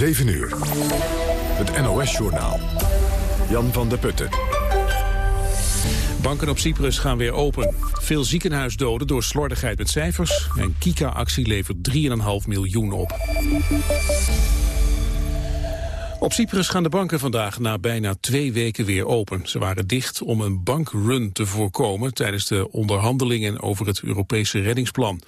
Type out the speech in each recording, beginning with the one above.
7 uur. Het NOS-journaal. Jan van der Putten. Banken op Cyprus gaan weer open. Veel ziekenhuisdoden door slordigheid met cijfers. En Kika-actie levert 3,5 miljoen op. Op Cyprus gaan de banken vandaag na bijna twee weken weer open. Ze waren dicht om een bankrun te voorkomen tijdens de onderhandelingen over het Europese reddingsplan.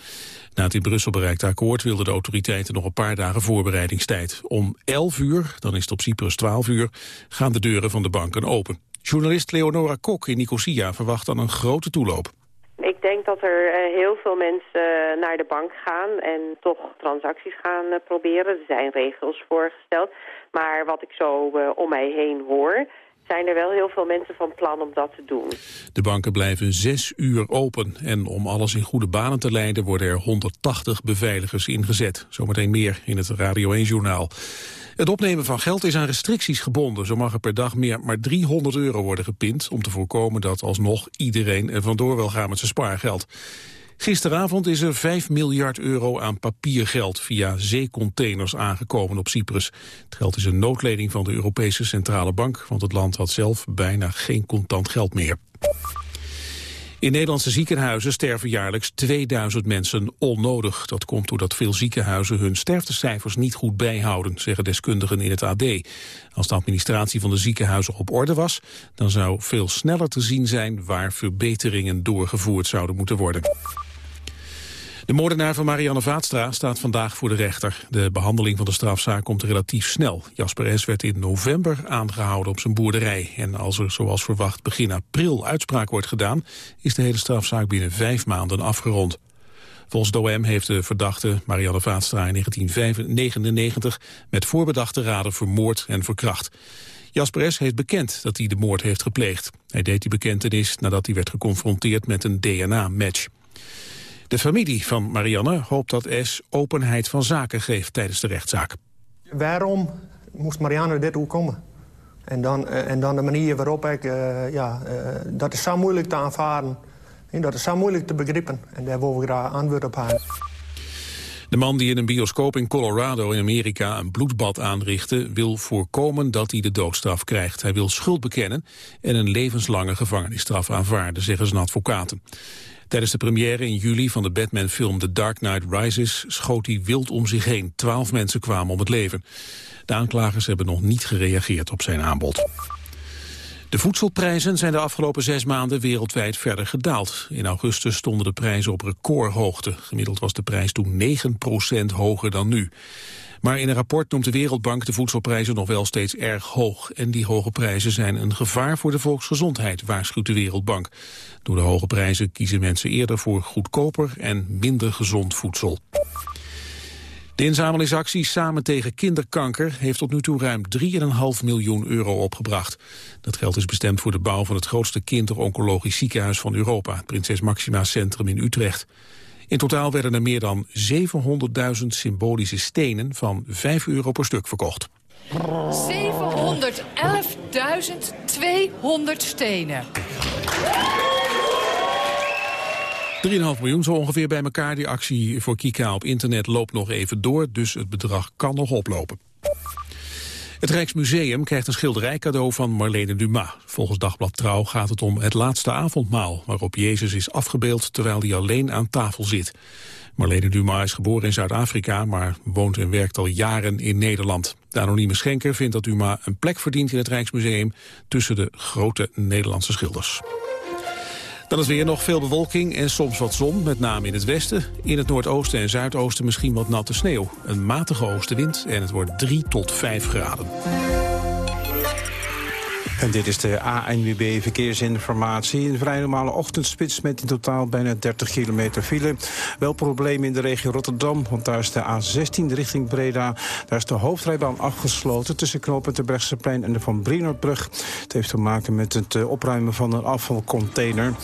Na het in Brussel bereikte akkoord wilden de autoriteiten nog een paar dagen voorbereidingstijd. Om 11 uur, dan is het op Cyprus 12 uur, gaan de deuren van de banken open. Journalist Leonora Kok in Nicosia verwacht dan een grote toeloop. Denk dat er eh, heel veel mensen eh, naar de bank gaan en toch transacties gaan eh, proberen. Er zijn regels voorgesteld. Maar wat ik zo om mij heen hoor, zijn er wel heel veel mensen van plan om dat te doen. De banken blijven zes uur open. En om alles in goede banen te leiden worden er 180 beveiligers ingezet. Zometeen meer in het Radio 1-journaal. Het opnemen van geld is aan restricties gebonden. Zo mag er per dag meer maar 300 euro worden gepind... om te voorkomen dat alsnog iedereen er vandoor wil gaan met zijn spaargeld. Gisteravond is er 5 miljard euro aan papiergeld via zeecontainers aangekomen op Cyprus. Het geld is een noodleding van de Europese Centrale Bank, want het land had zelf bijna geen contant geld meer. In Nederlandse ziekenhuizen sterven jaarlijks 2000 mensen onnodig. Dat komt doordat veel ziekenhuizen hun sterftecijfers niet goed bijhouden, zeggen deskundigen in het AD. Als de administratie van de ziekenhuizen op orde was, dan zou veel sneller te zien zijn waar verbeteringen doorgevoerd zouden moeten worden. De moordenaar van Marianne Vaatstra staat vandaag voor de rechter. De behandeling van de strafzaak komt relatief snel. Jasper S. werd in november aangehouden op zijn boerderij. En als er zoals verwacht begin april uitspraak wordt gedaan... is de hele strafzaak binnen vijf maanden afgerond. Volgens DOM heeft de verdachte Marianne Vaatstra in 1999... met voorbedachte raden vermoord en verkracht. Jasper S. heeft bekend dat hij de moord heeft gepleegd. Hij deed die bekentenis nadat hij werd geconfronteerd met een DNA-match. De familie van Marianne hoopt dat S openheid van zaken geeft tijdens de rechtszaak. Waarom moest Marianne dit ook komen? En dan, eh, en dan de manier waarop ik... Uh, ja, uh, dat is zo moeilijk te aanvaarden. En dat is zo moeilijk te begrijpen. En daar wil ik graag antwoord op hebben. De man die in een bioscoop in Colorado in Amerika een bloedbad aanrichtte... wil voorkomen dat hij de doodstraf krijgt. Hij wil schuld bekennen en een levenslange gevangenisstraf aanvaarden, zeggen zijn advocaten. Tijdens de première in juli van de Batman-film The Dark Knight Rises schoot hij wild om zich heen. Twaalf mensen kwamen om het leven. De aanklagers hebben nog niet gereageerd op zijn aanbod. De voedselprijzen zijn de afgelopen zes maanden wereldwijd verder gedaald. In augustus stonden de prijzen op recordhoogte. Gemiddeld was de prijs toen 9% hoger dan nu. Maar in een rapport noemt de Wereldbank de voedselprijzen nog wel steeds erg hoog. En die hoge prijzen zijn een gevaar voor de volksgezondheid, waarschuwt de Wereldbank. Door de hoge prijzen kiezen mensen eerder voor goedkoper en minder gezond voedsel. De inzamelingsactie Samen tegen kinderkanker heeft tot nu toe ruim 3,5 miljoen euro opgebracht. Dat geld is bestemd voor de bouw van het grootste kinderoncologisch ziekenhuis van Europa, het Prinses Maxima Centrum in Utrecht. In totaal werden er meer dan 700.000 symbolische stenen van 5 euro per stuk verkocht. 711.200 stenen. 3,5 miljoen zo ongeveer bij elkaar. Die actie voor Kika op internet loopt nog even door, dus het bedrag kan nog oplopen. Het Rijksmuseum krijgt een schilderij cadeau van Marlene Dumas. Volgens Dagblad Trouw gaat het om het laatste avondmaal... waarop Jezus is afgebeeld terwijl hij alleen aan tafel zit. Marlene Dumas is geboren in Zuid-Afrika... maar woont en werkt al jaren in Nederland. De anonieme schenker vindt dat Dumas een plek verdient in het Rijksmuseum... tussen de grote Nederlandse schilders. Dan is weer nog veel bewolking en soms wat zon, met name in het westen. In het noordoosten en zuidoosten misschien wat natte sneeuw. Een matige oostenwind en het wordt 3 tot 5 graden. En dit is de ANWB Verkeersinformatie. Een vrij normale ochtendspits met in totaal bijna 30 kilometer file. Wel problemen in de regio Rotterdam, want daar is de A16 richting Breda. Daar is de hoofdrijbaan afgesloten tussen knooppunt de Brechtseplein en de Van Brienerbrug. Het heeft te maken met het eh, opruimen van een afvalcontainer.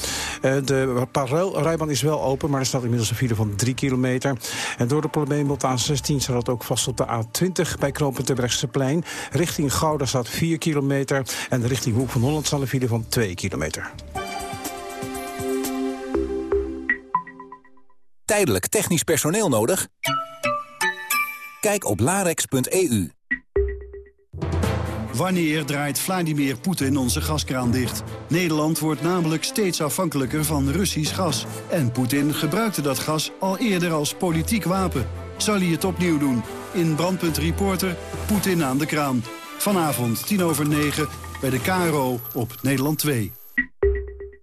Eh, de parallelrijbaan is wel open, maar er staat inmiddels een file van 3 kilometer. En door de problemen op de A16 staat ook vast op de A20 bij knooppunt de Brechtseplein. Richting Gouda staat 4 kilometer en richting Hoek van Holland zal een file van 2 kilometer. Tijdelijk technisch personeel nodig? Kijk op larex.eu. Wanneer draait Vladimir Poetin onze gaskraan dicht? Nederland wordt namelijk steeds afhankelijker van Russisch gas. En Poetin gebruikte dat gas al eerder als politiek wapen. Zal hij het opnieuw doen? In Brandpunt Reporter, Poetin aan de kraan. Vanavond, tien over negen, bij de KRO op Nederland 2.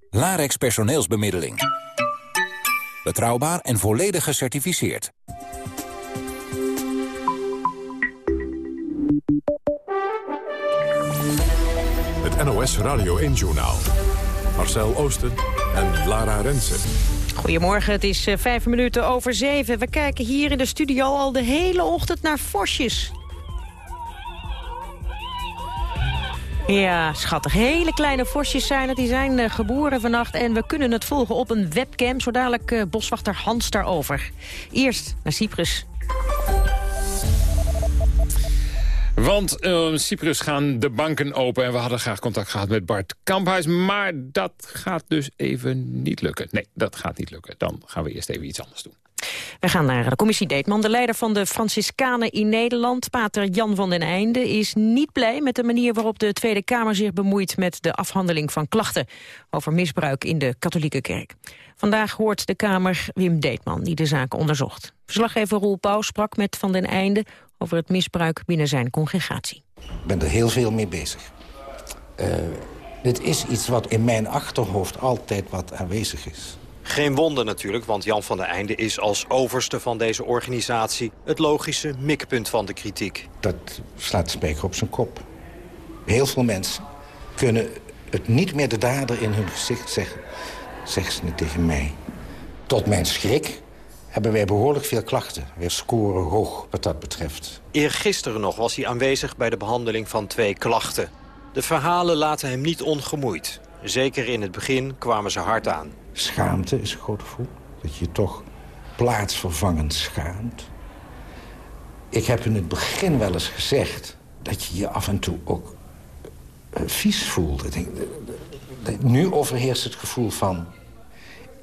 Larex personeelsbemiddeling. Betrouwbaar en volledig gecertificeerd. Het NOS Radio 1-journaal. Marcel Oosten en Lara Rensen. Goedemorgen, het is uh, vijf minuten over zeven. We kijken hier in de studio al de hele ochtend naar vosjes. Ja, schattig. Hele kleine vosjes zijn het. Die zijn uh, geboren vannacht en we kunnen het volgen op een webcam. Zo dadelijk uh, boswachter Hans daarover. Eerst naar Cyprus. Want uh, Cyprus gaan de banken open en we hadden graag contact gehad met Bart Kamphuis. Maar dat gaat dus even niet lukken. Nee, dat gaat niet lukken. Dan gaan we eerst even iets anders doen. We gaan naar de commissie Deetman. De leider van de Franciscanen in Nederland, pater Jan van den Einde... is niet blij met de manier waarop de Tweede Kamer zich bemoeit... met de afhandeling van klachten over misbruik in de katholieke kerk. Vandaag hoort de Kamer Wim Deetman, die de zaak onderzocht. Verslaggever Roel Pauw sprak met Van den Einde over het misbruik binnen zijn congregatie. Ik ben er heel veel mee bezig. Uh, dit is iets wat in mijn achterhoofd altijd wat aanwezig is. Geen wonder natuurlijk, want Jan van der Einde is als overste van deze organisatie... het logische mikpunt van de kritiek. Dat slaat de spijker op zijn kop. Heel veel mensen kunnen het niet meer de dader in hun gezicht zeggen. Zeggen ze het tegen mij. Tot mijn schrik hebben wij behoorlijk veel klachten. We scoren hoog wat dat betreft. Eergisteren nog was hij aanwezig bij de behandeling van twee klachten. De verhalen laten hem niet ongemoeid. Zeker in het begin kwamen ze hard aan. Schaamte is een groot gevoel. Dat je toch plaatsvervangend schaamt. Ik heb in het begin wel eens gezegd... dat je je af en toe ook uh, vies voelt. Ik denk, nu overheerst het gevoel van...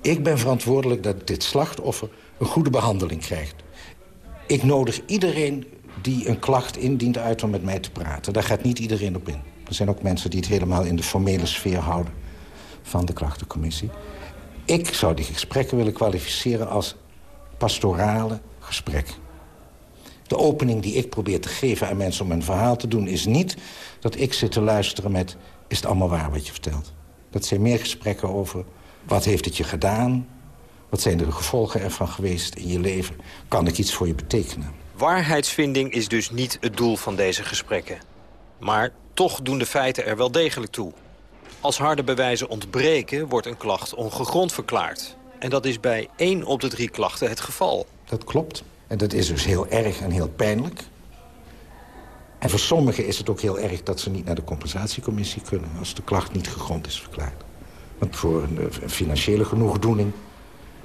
ik ben verantwoordelijk dat dit slachtoffer een goede behandeling krijgt. Ik nodig iedereen die een klacht indient uit om met mij te praten. Daar gaat niet iedereen op in. Er zijn ook mensen die het helemaal in de formele sfeer houden... van de klachtencommissie. Ik zou die gesprekken willen kwalificeren als pastorale gesprekken. De opening die ik probeer te geven aan mensen om een verhaal te doen... is niet dat ik zit te luisteren met... is het allemaal waar wat je vertelt? Dat zijn meer gesprekken over... wat heeft het je gedaan? Wat zijn de gevolgen ervan geweest in je leven? Kan ik iets voor je betekenen? Waarheidsvinding is dus niet het doel van deze gesprekken. Maar toch doen de feiten er wel degelijk toe. Als harde bewijzen ontbreken, wordt een klacht ongegrond verklaard. En dat is bij één op de drie klachten het geval. Dat klopt. En dat is dus heel erg en heel pijnlijk. En voor sommigen is het ook heel erg dat ze niet naar de compensatiecommissie kunnen... als de klacht niet gegrond is verklaard. Want voor een financiële genoegdoening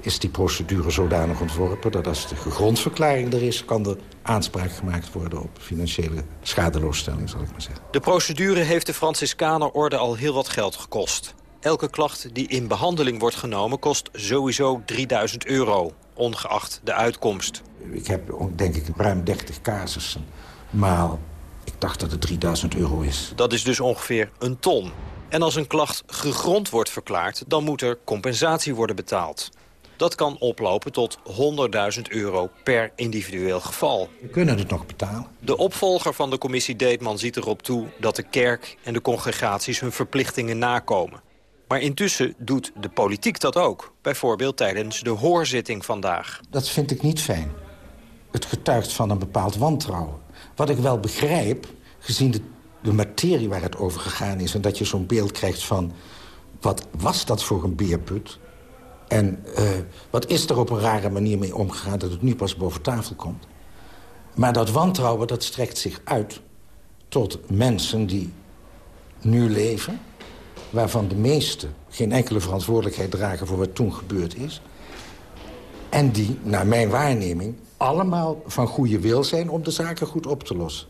is die procedure zodanig ontworpen... dat als de gegrondverklaring er is... kan er aanspraak gemaakt worden op financiële schadeloosstelling, zal ik maar zeggen. De procedure heeft de Franciscanerorde al heel wat geld gekost. Elke klacht die in behandeling wordt genomen kost sowieso 3000 euro, ongeacht de uitkomst. Ik heb denk ik ruim 30 casussen, maar ik dacht dat het 3000 euro is. Dat is dus ongeveer een ton. En als een klacht gegrond wordt verklaard, dan moet er compensatie worden betaald. Dat kan oplopen tot 100.000 euro per individueel geval. We kunnen het nog betalen. De opvolger van de commissie Deetman ziet erop toe dat de kerk en de congregaties hun verplichtingen nakomen. Maar intussen doet de politiek dat ook. Bijvoorbeeld tijdens de hoorzitting vandaag. Dat vind ik niet fijn. Het getuigt van een bepaald wantrouwen. Wat ik wel begrijp, gezien de, de materie waar het over gegaan is... en dat je zo'n beeld krijgt van... wat was dat voor een beerput? En uh, wat is er op een rare manier mee omgegaan... dat het nu pas boven tafel komt? Maar dat wantrouwen dat strekt zich uit tot mensen die nu leven... waarvan de meesten geen enkele verantwoordelijkheid dragen... voor wat toen gebeurd is. En die, naar mijn waarneming, allemaal van goede wil zijn... om de zaken goed op te lossen.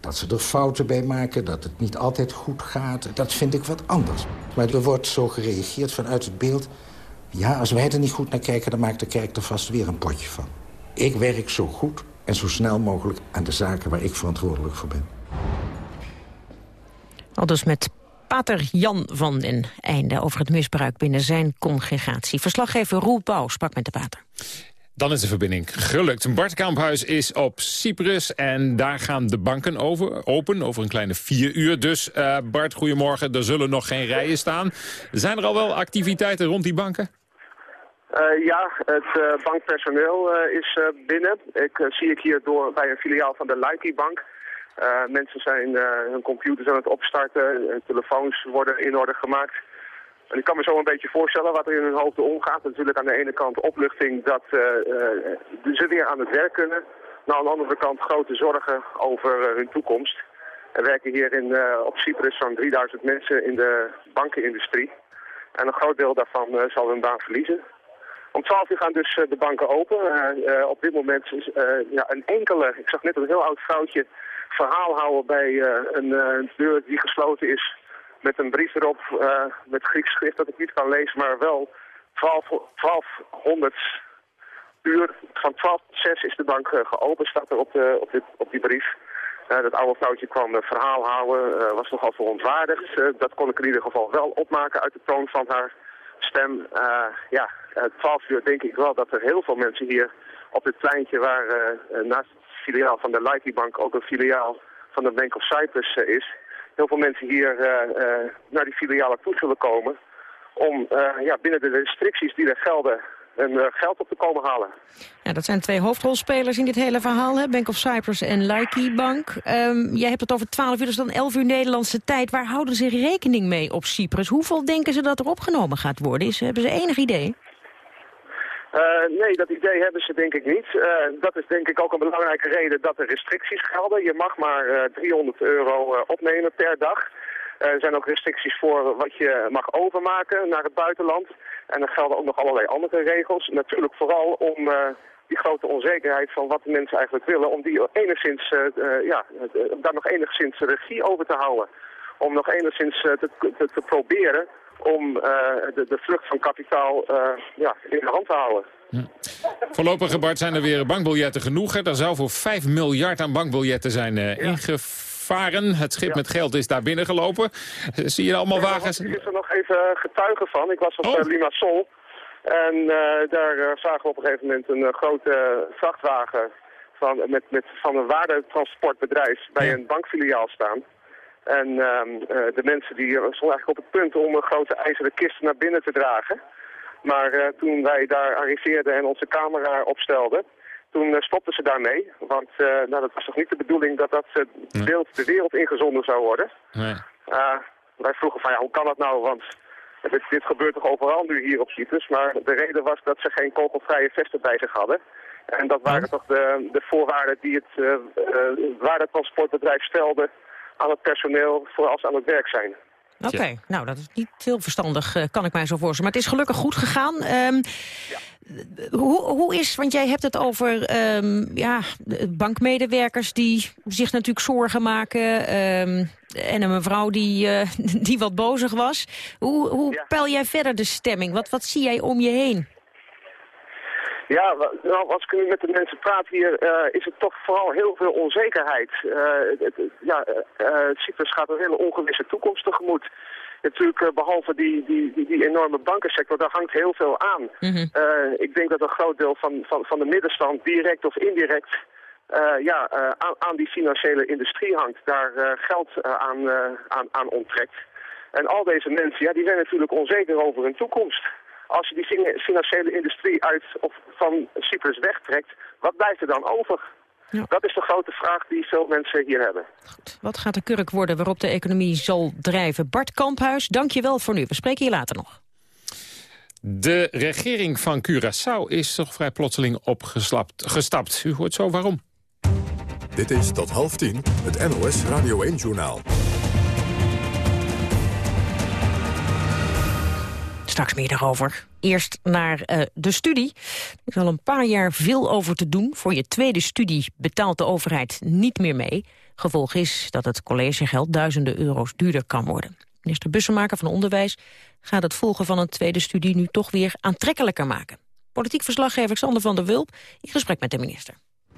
Dat ze er fouten bij maken, dat het niet altijd goed gaat... dat vind ik wat anders. Maar er wordt zo gereageerd vanuit het beeld ja, als wij er niet goed naar kijken, dan maakt de kerk er vast weer een potje van. Ik werk zo goed en zo snel mogelijk aan de zaken waar ik verantwoordelijk voor ben. Al dus met pater Jan van den Einde over het misbruik binnen zijn congregatie. Verslaggever Roel Pauw sprak met de pater. Dan is de verbinding gelukt. Bart Kamphuis is op Cyprus en daar gaan de banken over, open over een kleine vier uur. Dus uh, Bart, goedemorgen. Er zullen nog geen rijen staan. Zijn er al wel activiteiten rond die banken? Uh, ja, het uh, bankpersoneel is binnen. Ik zie ik hier door bij een filiaal van de Laiki Bank. mensen zijn hun computers aan het opstarten, telefoons worden in orde gemaakt. En ik kan me zo een beetje voorstellen wat er in hun hoofden omgaat. Natuurlijk aan de ene kant opluchting dat ze weer aan het werk kunnen. Maar aan de andere kant grote zorgen over hun toekomst. Er werken hier in, op Cyprus zo'n 3000 mensen in de bankenindustrie. En een groot deel daarvan zal hun baan verliezen. Om 12 uur gaan dus de banken open. op dit moment is ja, een enkele, ik zag net een heel oud vrouwtje, verhaal houden bij een, deur die gesloten is met een brief erop met Grieks schrift dat ik niet kan lezen, maar wel 12, 1200 uur, van 12 tot 6 is de bank geopend, staat er op, de, op, dit, op die brief. Dat oude vrouwtje kwam verhaal houden, was nogal verontwaardigd. dat kon ik in ieder geval wel opmaken uit de toon van haar stem. ja, 12 uur denk ik wel dat er heel veel mensen hier op dit pleintje waar naast het filiaal van de Lightly Bank ook een filiaal van de Bank of Cyprus is heel veel mensen hier eh, eh, naar die filialen toe zullen komen om eh, ja, binnen de restricties die er gelden een geld op te komen halen. Ja, dat zijn twee hoofdrolspelers in dit hele verhaal, hè? Bank of Cyprus en Laiki Bank. Um, jij hebt het over 12 uur, dus dan 11 uur Nederlandse tijd. Waar houden ze rekening mee op Cyprus? Hoeveel denken ze dat er opgenomen gaat worden? Is, hebben ze enig idee? Uh, nee, dat idee hebben ze denk ik niet. Uh, dat is denk ik ook een belangrijke reden dat er restricties gelden. Je mag maar uh, eh, 300 euro opnemen per dag. er zijn ook restricties voor wat je mag overmaken naar het buitenland. En er gelden ook nog allerlei andere regels. Natuurlijk vooral om die grote onzekerheid van wat de mensen eigenlijk willen... om die enigszins, ja, daar nog enigszins regie over te houden. Om nog enigszins te proberen om uh, de, de vlucht van kapitaal uh, ja, in de hand te houden. Voorlopig, Bart, zijn er weer bankbiljetten genoeg. Hè? Daar zou voor 5 miljard aan bankbiljetten zijn uh, ingevaren. Het schip met geld is daar binnengelopen. Zie je allemaal wagens? Ik is er nog even getuige van. Ik was op oh. Limassol. En daar zagen we op een gegeven moment een grote vrachtwagen van, met, met, van een waardetransportbedrijf bij een bankfiliaal staan. En um, uh, de mensen die stonden eigenlijk op het punt om een grote ijzeren kist naar binnen te dragen. Maar uh, toen wij daar arriveerden en onze camera opstelden, toen uh, stopten ze daarmee. Want nou, dat was toch niet de bedoeling dat dat beeld de wereld ingezonden zou worden. Nee. wij vroegen van ja, hoe kan dat nou? Want dit, dit, gebeurt toch overal nu hier op Cyprus. Maar de reden was dat ze geen kogelvrije vesten bij zich hadden. En dat waren toch de, de voorwaarden die het waardetransportbedrijf stelde aan het personeel voor als aan het werk zijn. Oké, nou dat is niet heel verstandig, eh, kan ik mij zo voorstellen. Maar het is gelukkig goed gegaan. Um, ja. hoe, hoe is, want jij hebt het over um, ja, bankmedewerkers die zich natuurlijk zorgen maken... Um, en een mevrouw die, uh, die wat bozig was. Hoe, hoe ja. peil jij verder de stemming? Wat, wat zie jij om je heen? Ja, nou, als ik nu met de mensen praat hier, uh, is het toch vooral heel veel onzekerheid. Uh, het, ja, uh, Cyprus gaat een hele ongewisse toekomst tegemoet. Natuurlijk, behalve die, die, die, die, enorme bankensector, daar hangt heel veel aan. Mm -hmm. ik denk dat een groot deel van, van, van de middenstand, direct of indirect, ja, aan, aan, die financiële industrie hangt. Daar geld aan, aan, aan onttrekt. En al deze mensen, ja, die zijn natuurlijk onzeker over hun toekomst als je die financiële industrie uit of van Cyprus wegtrekt, wat blijft er dan over? Ja. Dat is de grote vraag die veel mensen hier hebben. Goed. Wat gaat de kurk worden waarop de economie zal drijven? Bart Kamphuis, dank je wel voor nu. We spreken je later nog. De regering van Curaçao is toch vrij plotseling opgestapt. U hoort zo waarom. Dit is tot half tien het NOS Radio 1-journaal. Straks meer daarover. Eerst naar uh, de studie. Er is al een paar jaar veel over te doen. Voor je tweede studie betaalt de overheid niet meer mee. Gevolg is dat het collegegeld duizenden euro's duurder kan worden. Minister Bussemaker van Onderwijs gaat het volgen van een tweede studie... nu toch weer aantrekkelijker maken. Politiek verslaggever Sander van der Wulp in gesprek met de minister.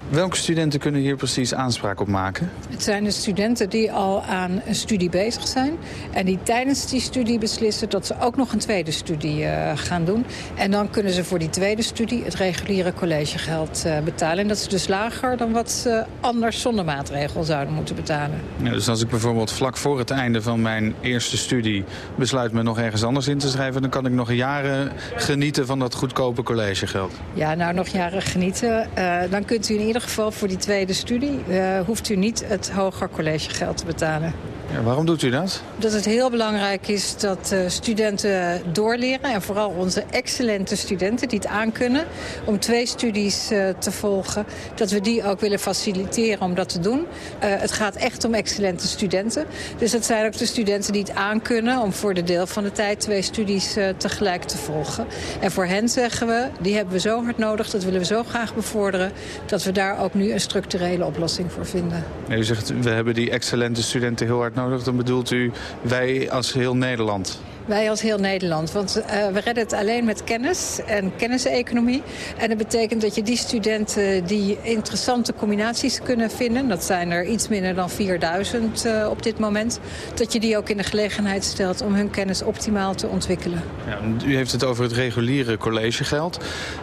Welke studenten kunnen hier precies aanspraak op maken? Het zijn de studenten die al aan een studie bezig zijn... en die tijdens die studie beslissen dat ze ook nog een tweede studie uh, gaan doen. En dan kunnen ze voor die tweede studie het reguliere collegegeld uh, betalen. En dat is dus lager dan wat ze anders zonder maatregel zouden moeten betalen. Ja, dus als ik bijvoorbeeld vlak voor het einde van mijn eerste studie... besluit me nog ergens anders in te schrijven... dan kan ik nog jaren genieten van dat goedkope collegegeld. Ja, nou nog jaren genieten. Uh, dan kunt u in ieder geval voor die tweede studie... Uh, hoeft u niet het hoger collegegeld te betalen. Ja, waarom doet u dat? Dat het heel belangrijk is dat uh, studenten doorleren. En vooral onze excellente studenten die het aankunnen... om twee studies uh, te volgen. Dat we die ook willen faciliteren om dat te doen. Uh, het gaat echt om excellente studenten. Dus dat zijn ook de studenten die het aankunnen... om voor de deel van de tijd twee studies tegelijk te volgen. En voor hen zeggen we, die hebben we zo hard nodig... dat willen we zo graag bevorderen... dat we daar ook nu een structurele oplossing voor vinden. u zegt, we hebben die excellente studenten heel hard nodig, dan bedoelt u wij als heel Nederland? Wij als heel Nederland. Want uh, we redden het alleen met kennis en kenniseconomie. En dat betekent dat je die studenten die interessante combinaties kunnen vinden... dat zijn er iets minder dan 4000 uh, op dit moment... dat je die ook in de gelegenheid stelt om hun kennis optimaal te ontwikkelen. Ja, u heeft het over het reguliere collegegeld.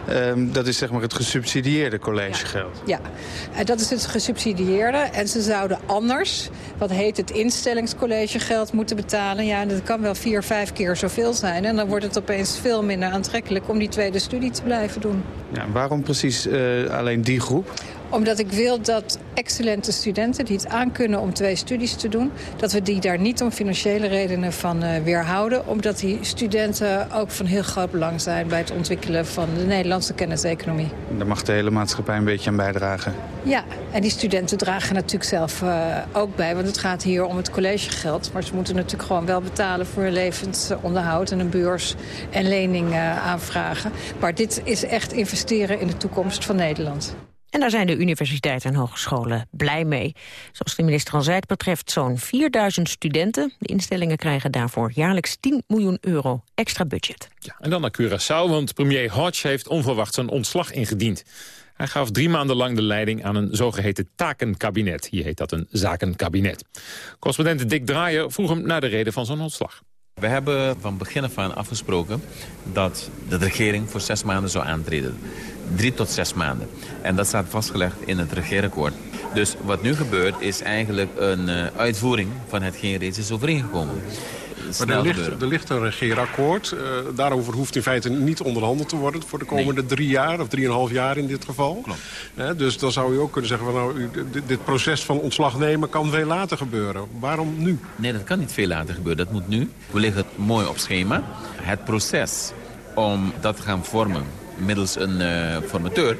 Um, dat is zeg maar het gesubsidieerde collegegeld. Ja, ja. Uh, dat is het gesubsidieerde. En ze zouden anders, wat heet het instellingscollegegeld, moeten betalen. Ja, dat kan wel vier, vijf keer zoveel zijn. En dan wordt het opeens veel minder aantrekkelijk om die tweede studie te blijven doen. Ja, waarom precies uh, alleen die groep? Omdat ik wil dat excellente studenten die het aankunnen om twee studies te doen... dat we die daar niet om financiële redenen van uh, weerhouden. Omdat die studenten ook van heel groot belang zijn... bij het ontwikkelen van de Nederlandse kenniseconomie. Daar mag de hele maatschappij een beetje aan bijdragen. Ja, en die studenten dragen natuurlijk zelf uh, ook bij. Want het gaat hier om het collegegeld. Maar ze moeten natuurlijk gewoon wel betalen voor hun levensonderhoud... en een beurs en lening uh, aanvragen. Maar dit is echt investeren in de toekomst van Nederland. En daar zijn de universiteiten en hogescholen blij mee. Zoals de minister al zei, het betreft zo'n 4000 studenten. De instellingen krijgen daarvoor jaarlijks 10 miljoen euro extra budget. Ja, en dan naar Curaçao, want premier Hodge heeft onverwacht zijn ontslag ingediend. Hij gaf drie maanden lang de leiding aan een zogeheten takenkabinet. Hier heet dat een zakenkabinet. Correspondent Dick Draaier vroeg hem naar de reden van zijn ontslag. We hebben van begin af aan afgesproken dat de regering voor zes maanden zou aantreden. Drie tot zes maanden. En dat staat vastgelegd in het regeerakkoord. Dus wat nu gebeurt is eigenlijk een uh, uitvoering van hetgeen reeds is overeengekomen. Maar er ligt, er ligt, een regeerakkoord. Uh, daarover hoeft in feite niet onderhandeld te worden... voor de komende nee. drie jaar, of drieënhalf jaar in dit geval. Klopt. Uh, dus dan zou u ook kunnen zeggen... Van, nou, dit, dit, proces van ontslag nemen kan veel later gebeuren. Waarom nu? Nee, dat kan niet veel later gebeuren. Dat moet nu. We liggen mooi op schema. Het proces om dat te gaan vormen middels een uh, formateur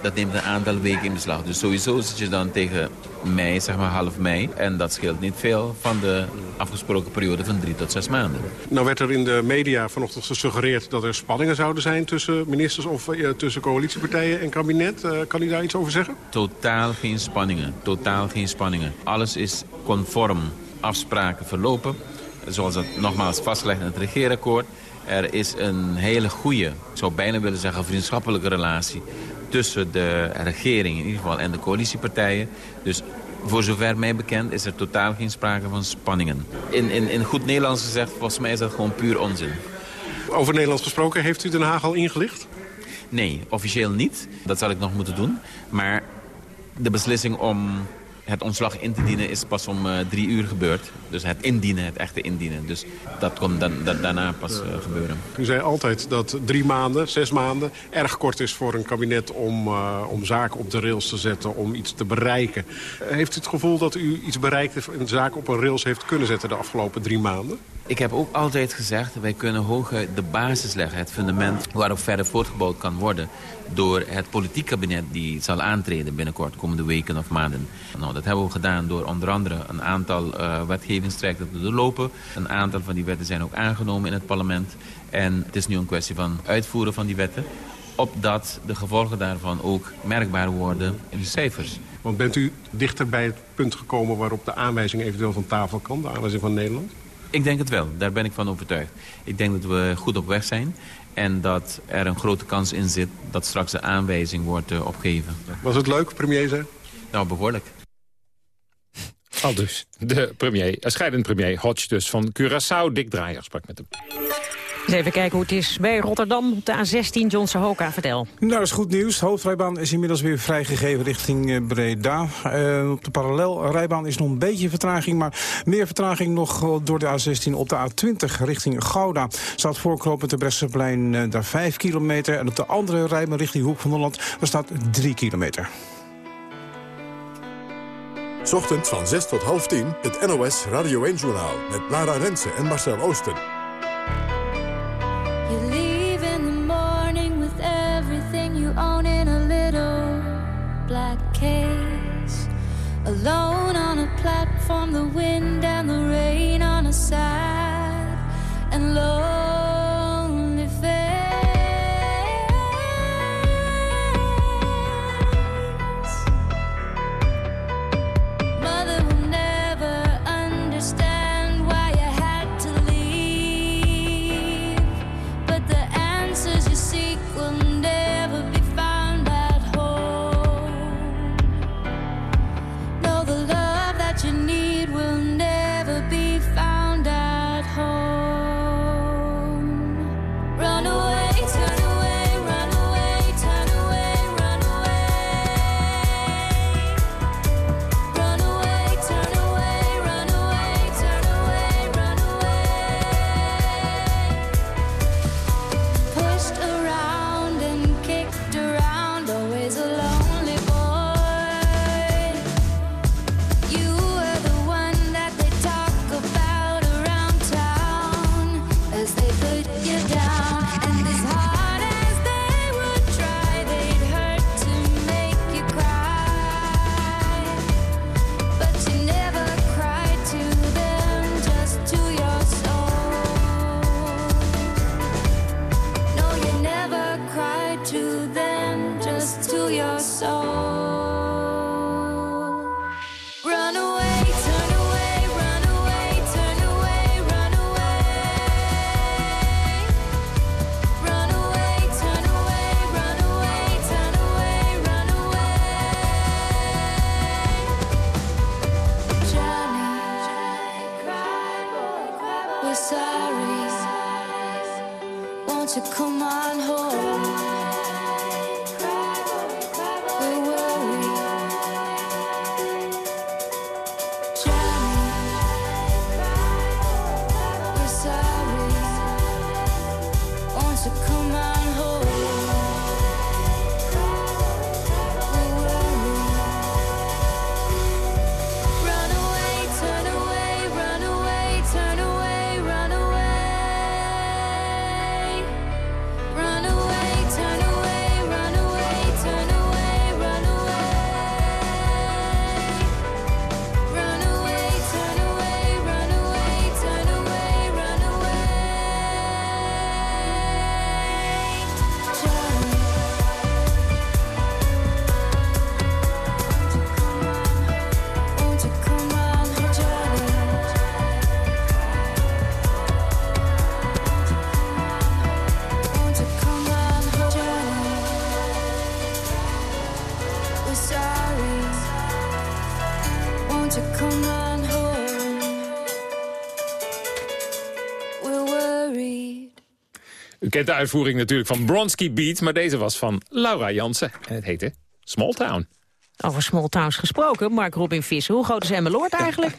dat neemt een aantal weken in beslag. Dus sowieso zit je dan tegen mei, zeg maar half mei. En dat scheelt niet veel van de afgesproken periode van drie tot zes maanden. Nou werd er in de media vanochtend gesuggereerd dat er spanningen zouden zijn... tussen ministers of uh, tussen coalitiepartijen en kabinet. Uh, kan u daar iets over zeggen? Totaal geen spanningen. Totaal geen spanningen. Alles is conform afspraken verlopen. Zoals het nogmaals vastgelegd in het regeerakkoord. Er is een hele goede, ik zou bijna willen zeggen vriendschappelijke relatie tussen de regering in ieder geval en de coalitiepartijen. Dus voor zover mij bekend is er totaal geen sprake van spanningen. In, in, in goed Nederlands gezegd, volgens mij is dat gewoon puur onzin. Over Nederlands gesproken, heeft u Den Haag al ingelicht? Nee, officieel niet. Dat zal ik nog moeten doen. Maar de beslissing om het ontslag in te dienen is pas om uh, drie uur gebeurd. Dus het indienen, het echte indienen. Dus dat komt dan, da daarna pas uh, gebeuren. U zei altijd dat drie maanden, zes maanden... erg kort is voor een kabinet om, uh, om zaken op de rails te zetten... om iets te bereiken. heeft u het gevoel dat u iets bereikt heeft... en zaken op een rails heeft kunnen zetten de afgelopen drie maanden? Ik heb ook altijd gezegd, wij kunnen hooguit de basis leggen... het fundament waarop verder voortgebouwd kan worden... door het politiek kabinet die zal aantreden binnenkort, komende weken of maanden. Nou, dat hebben we gedaan door onder andere een aantal uh, wetgevingstrajecten te doorlopen. Een aantal van die wetten zijn ook aangenomen in het parlement. En het is nu een kwestie van uitvoeren van die wetten opdat de gevolgen daarvan ook merkbaar worden in de cijfers. Want bent u dichter bij het punt gekomen waarop de aanwijzing eventueel van tafel kan, de aanwijzing van Nederland? Ik denk het wel, daar ben ik van overtuigd. Ik denk dat we goed op weg zijn en dat er een grote kans in zit dat straks de aanwijzing wordt uh, opgegeven. Was het leuk, premier zijn? Nou, behoorlijk. Al dus, de premier, scheidend premier Hodge dus van Curaçao. Dick Draaier sprak met hem. Eens even kijken hoe het is bij Rotterdam op de A16. John Sahoka, vertel. Nou, dat is goed nieuws. De hoofdrijbaan is inmiddels weer vrijgegeven richting eh, Breda. Uh, op de parallelrijbaan is nog een beetje vertraging... maar meer vertraging nog door de A16 op de A20 richting Gouda. Staat voorknopend de Bresseplein uh, daar 5 kilometer... en op de andere rijbaan richting Hoek van Holland daar staat 3 kilometer. Ochtend van 6 tot half 10 het NOS Radio 1-journaal... met Lara Rensen en Marcel Oosten. Alone on a platform, the wind and the rain on a sad You come on home? Kent de uitvoering natuurlijk van Bronski Beat... maar deze was van Laura Jansen. En het heette Small Town. Over small towns gesproken, Mark Robin Visser. Hoe groot is Emmeloord eigenlijk?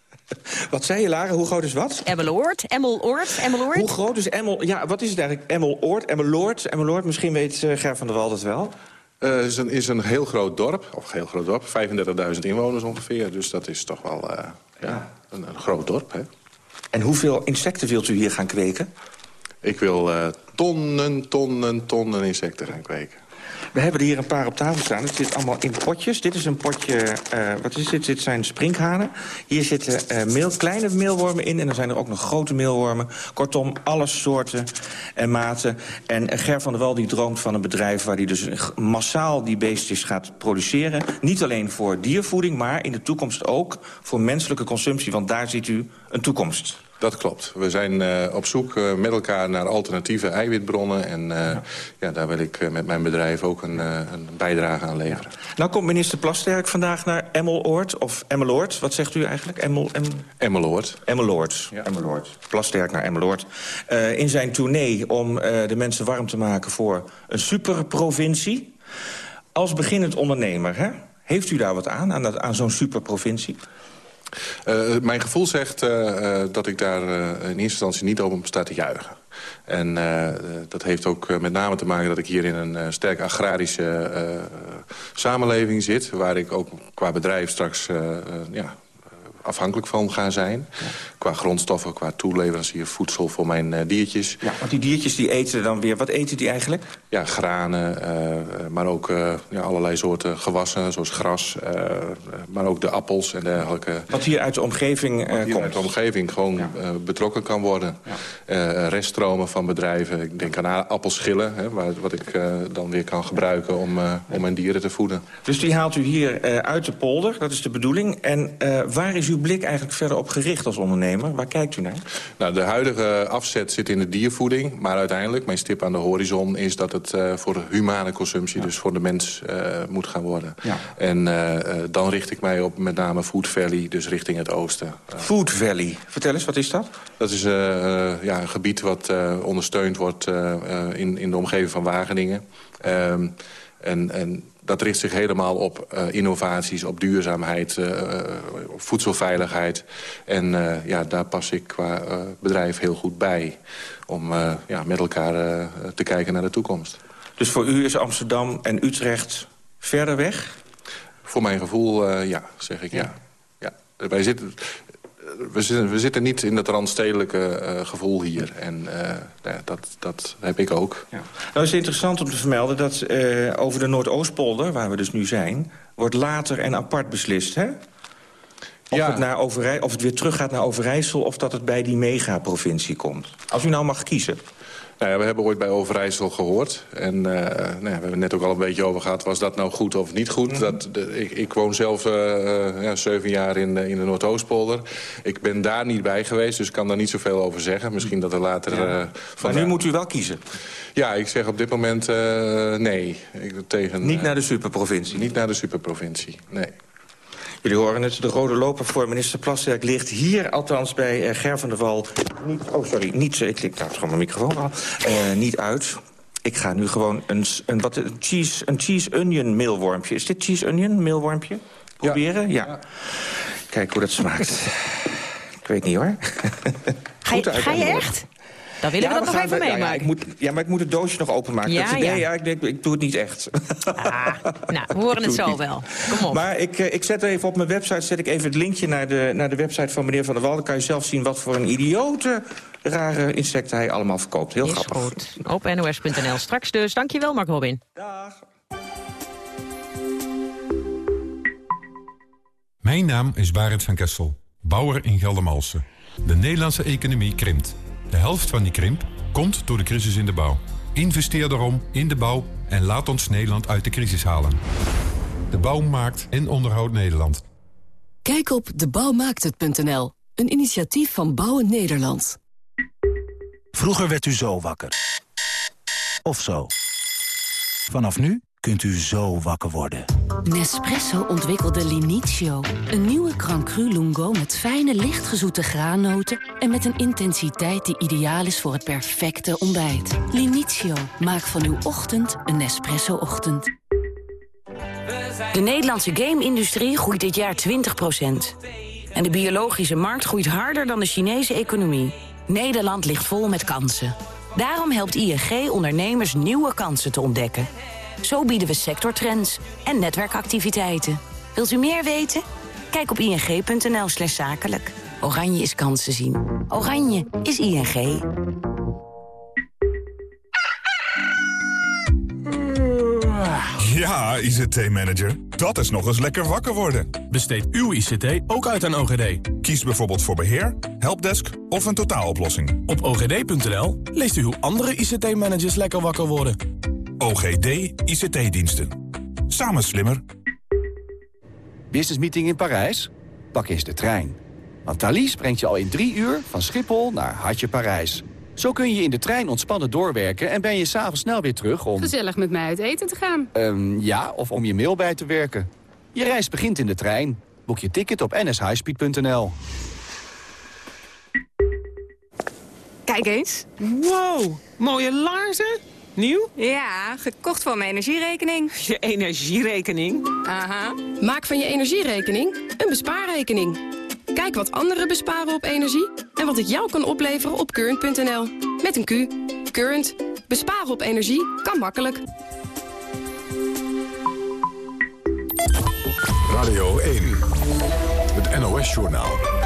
Wat zei je, Lara? Hoe groot is wat? Emmeloord, Emmeloord, Emmeloord. Hoe groot is Emmel... Ja, wat is het eigenlijk? Emmeloord, Emmeloord, Emmeloord. Misschien weet uh, Ger van der Wal dat wel. Het is, een, is een heel groot dorp, of heel groot dorp, 35.000 inwoners ongeveer. Dus dat is toch wel uh, ja, een, een, groot dorp. Hè? En hoeveel insecten wilt u hier gaan kweken? Ik wil uh, tonnen, tonnen, tonnen insecten gaan kweken. We hebben er hier een paar op tafel staan. Het zit allemaal in potjes. Dit is een potje, uh, wat is dit? Dit zijn sprinkhanen. Hier zitten meel, kleine meelwormen in. En dan zijn er ook nog grote meelwormen. Kortom, alle soorten en maten. En Ger van der Wal die droomt van een bedrijf... waar hij dus massaal die beestjes gaat produceren. Niet alleen voor diervoeding, maar in de toekomst ook... voor menselijke consumptie, want daar ziet u een toekomst. Dat klopt. We zijn eh, op zoek eh, met elkaar naar alternatieve eiwitbronnen. En eh, ja. daar wil ik met mijn bedrijf ook een, eh, een bijdrage aan leveren. Nou komt minister Plasterk vandaag naar Emmeloord, of Emmeloord. Wat zegt u eigenlijk? Emmel, em... Emmeloord. Emmeloord. Emmeloord. Plasterk naar Emmeloord. Eh, in zijn tournee om eh, de mensen warm te maken voor een superprovincie. Als beginnend ondernemer, hè? heeft u daar wat aan, aan, dat- aan zo'n superprovincie? Eh, mijn gevoel zegt eh, dat ik daar in eerste instantie niet op sta te juichen. En dat heeft ook met name te maken dat ik hier in een sterk agrarische samenleving zit... waar ik ook qua bedrijf straks ja, afhankelijk van ga zijn. Qua grondstoffen, qua toeleverancier, voedsel voor mijn eh, diertjes. Ja, want die diertjes die eten dan weer... Wat eten die eigenlijk? Ja, granen, eh, maar ook eh, ja, allerlei soorten gewassen, zoals gras. maar ook de appels en dergelijke. Wat hier uit de omgeving eh, Hier komt. uit de omgeving gewoon betrokken kan worden. Reststromen van bedrijven. Ik denk aan appelschillen, hè, wat ik dan weer kan gebruiken om, om mijn dieren te voeden. Dus die haalt u hier uit de polder, dat is de bedoeling. En waar is uw blik eigenlijk verder op gericht als ondernemer? Waar kijkt u naar? Nou, de huidige afzet zit in de diervoeding. Maar uiteindelijk, mijn stip aan de horizon... is dat het eh, voor de humane consumptie, dus voor de mens, eh, moet gaan worden. Ja. En eh, dan richt ik mij op met name Food Valley, dus richting het oosten. Food Valley, vertel eens, wat is dat? Dat is ja, een gebied wat ondersteund wordt in, in de omgeving van Wageningen. Ehm, en, en dat richt zich helemaal op eh, innovaties, op duurzaamheid, eh, eh, op voedselveiligheid. En eh, ja, daar pas ik qua eh, bedrijf heel goed bij. Om eh, ja, met elkaar eh, te kijken naar de toekomst. Dus voor u is Amsterdam en Utrecht verder weg? Voor mijn gevoel, eh, ja, zeg ik ja. ja. Wij zitten, we, zitten, we zitten niet in dat randstedelijke eh, gevoel hier. En eh, nou ja, dat, dat heb ik ook. Nou is het interessant om te vermelden dat eh, over de Noordoostpolder, waar we dus nu zijn... wordt later en apart beslist, hè? Of, het naar Overij of het weer teruggaat naar Overijssel... of dat het bij die megaprovincie komt. Als u nou mag kiezen. Nou ja, we hebben ooit bij Overijssel gehoord. En eh, nou ja, we hebben het net ook al een beetje over gehad. Was dat nou goed of niet goed? dat, de- ik, ik woon zelf eh, eh, ja, zeven jaar in, de- in de Noordoostpolder. Ik ben daar niet bij geweest, dus ik kan daar niet zoveel over zeggen. Misschien dat er later... Eh, Maar nu moet u wel kiezen. Ja, ik zeg op dit moment eh, nee. Ik, tegen, Niet eh, naar de superprovincie? Niet naar de superprovincie, nee. Jullie horen het, de rode loper voor minister Plasterk ligt hier, althans bij eh, Ger van der Wal. Niet, oh, sorry, niet, ik klik daar gewoon mijn microfoon al. Eh, niet uit. Ik ga nu gewoon een, een, wat, een, cheese, een cheese onion meelwormpje. Is dit cheese onion meelwormpje? Proberen? Ja. Kijk hoe dat smaakt. Ik weet niet hoor. Ga je, ga echt? Dan willen we dat nog gaan even ja, ja, meemaken. ik moet, ja, maar ik moet het doosje nog openmaken. Ja, Dat nee, ja. ja, ik, ik, ik doe het niet echt. Nou, we horen het zo wel. Kom op. Maar ik, eh, ik zet er even op mijn website zet ik even het linkje naar de, naar de website van meneer Van der Wal. Dan kan je zelf zien wat voor een idiote rare insecten hij allemaal verkoopt. Heel Is grappig. goed. Op nos.nl straks dus. Dankjewel, Mark Robin. Mijn naam is Barend van Kessel, bouwer in Geldermalsen. De Nederlandse economie krimpt. De helft van die krimp komt door de crisis in de bouw. Investeer daarom in de bouw en laat ons Nederland uit de crisis halen. De bouw maakt en onderhoudt Nederland. Kijk op debouwmaakthet.nl, een initiatief van Bouwen Nederland. Vroeger werd u zo wakker. Of zo. Vanaf nu kunt u zo wakker worden. Nespresso ontwikkelde Linizio. Een nieuwe Crancru Lungo met fijne, lichtgezoete graannoten... en met een intensiteit die ideaal is voor het perfecte ontbijt. Linizio, maak van uw ochtend een Nespresso-ochtend. De Nederlandse game-industrie groeit dit jaar 20% En de biologische markt groeit harder dan de Chinese economie. Nederland ligt vol met kansen. Daarom helpt ING ondernemers nieuwe kansen te ontdekken. Zo bieden we sectortrends en netwerkactiviteiten. Wilt u meer weten? Kijk op ing.nl slash zakelijk. Oranje is kansen zien. Oranje is ING. Ja, ICT-manager. Dat is nog eens lekker wakker worden. Besteed uw ICT ook uit aan OGD. Kies bijvoorbeeld voor beheer, helpdesk of een totaaloplossing. Op ogd.nl leest u hoe andere ICT-managers lekker wakker worden. OGD ICT-diensten. Samen slimmer. Business meeting in Parijs? Pak eens de trein. Want Thalys brengt je al in drie uur van Schiphol naar Hartje Parijs. Zo kun je in de trein ontspannen doorwerken en ben je s'avonds snel weer terug om... Gezellig met mij uit eten te gaan. Ehm, ja, of om je mail bij te werken. Je reis begint in de trein. Boek je ticket op nshighspeed.nl. Kijk eens. Wow, mooie laarzen. Nieuw? Ja, gekocht voor mijn energierekening. Je energierekening? Aha. Maak van je energierekening een bespaarrekening. Kijk wat anderen besparen op energie en wat het jou kan opleveren op current.nl. Met een Q. Current. Besparen op energie kan makkelijk. Radio 1. Het NOS-journaal.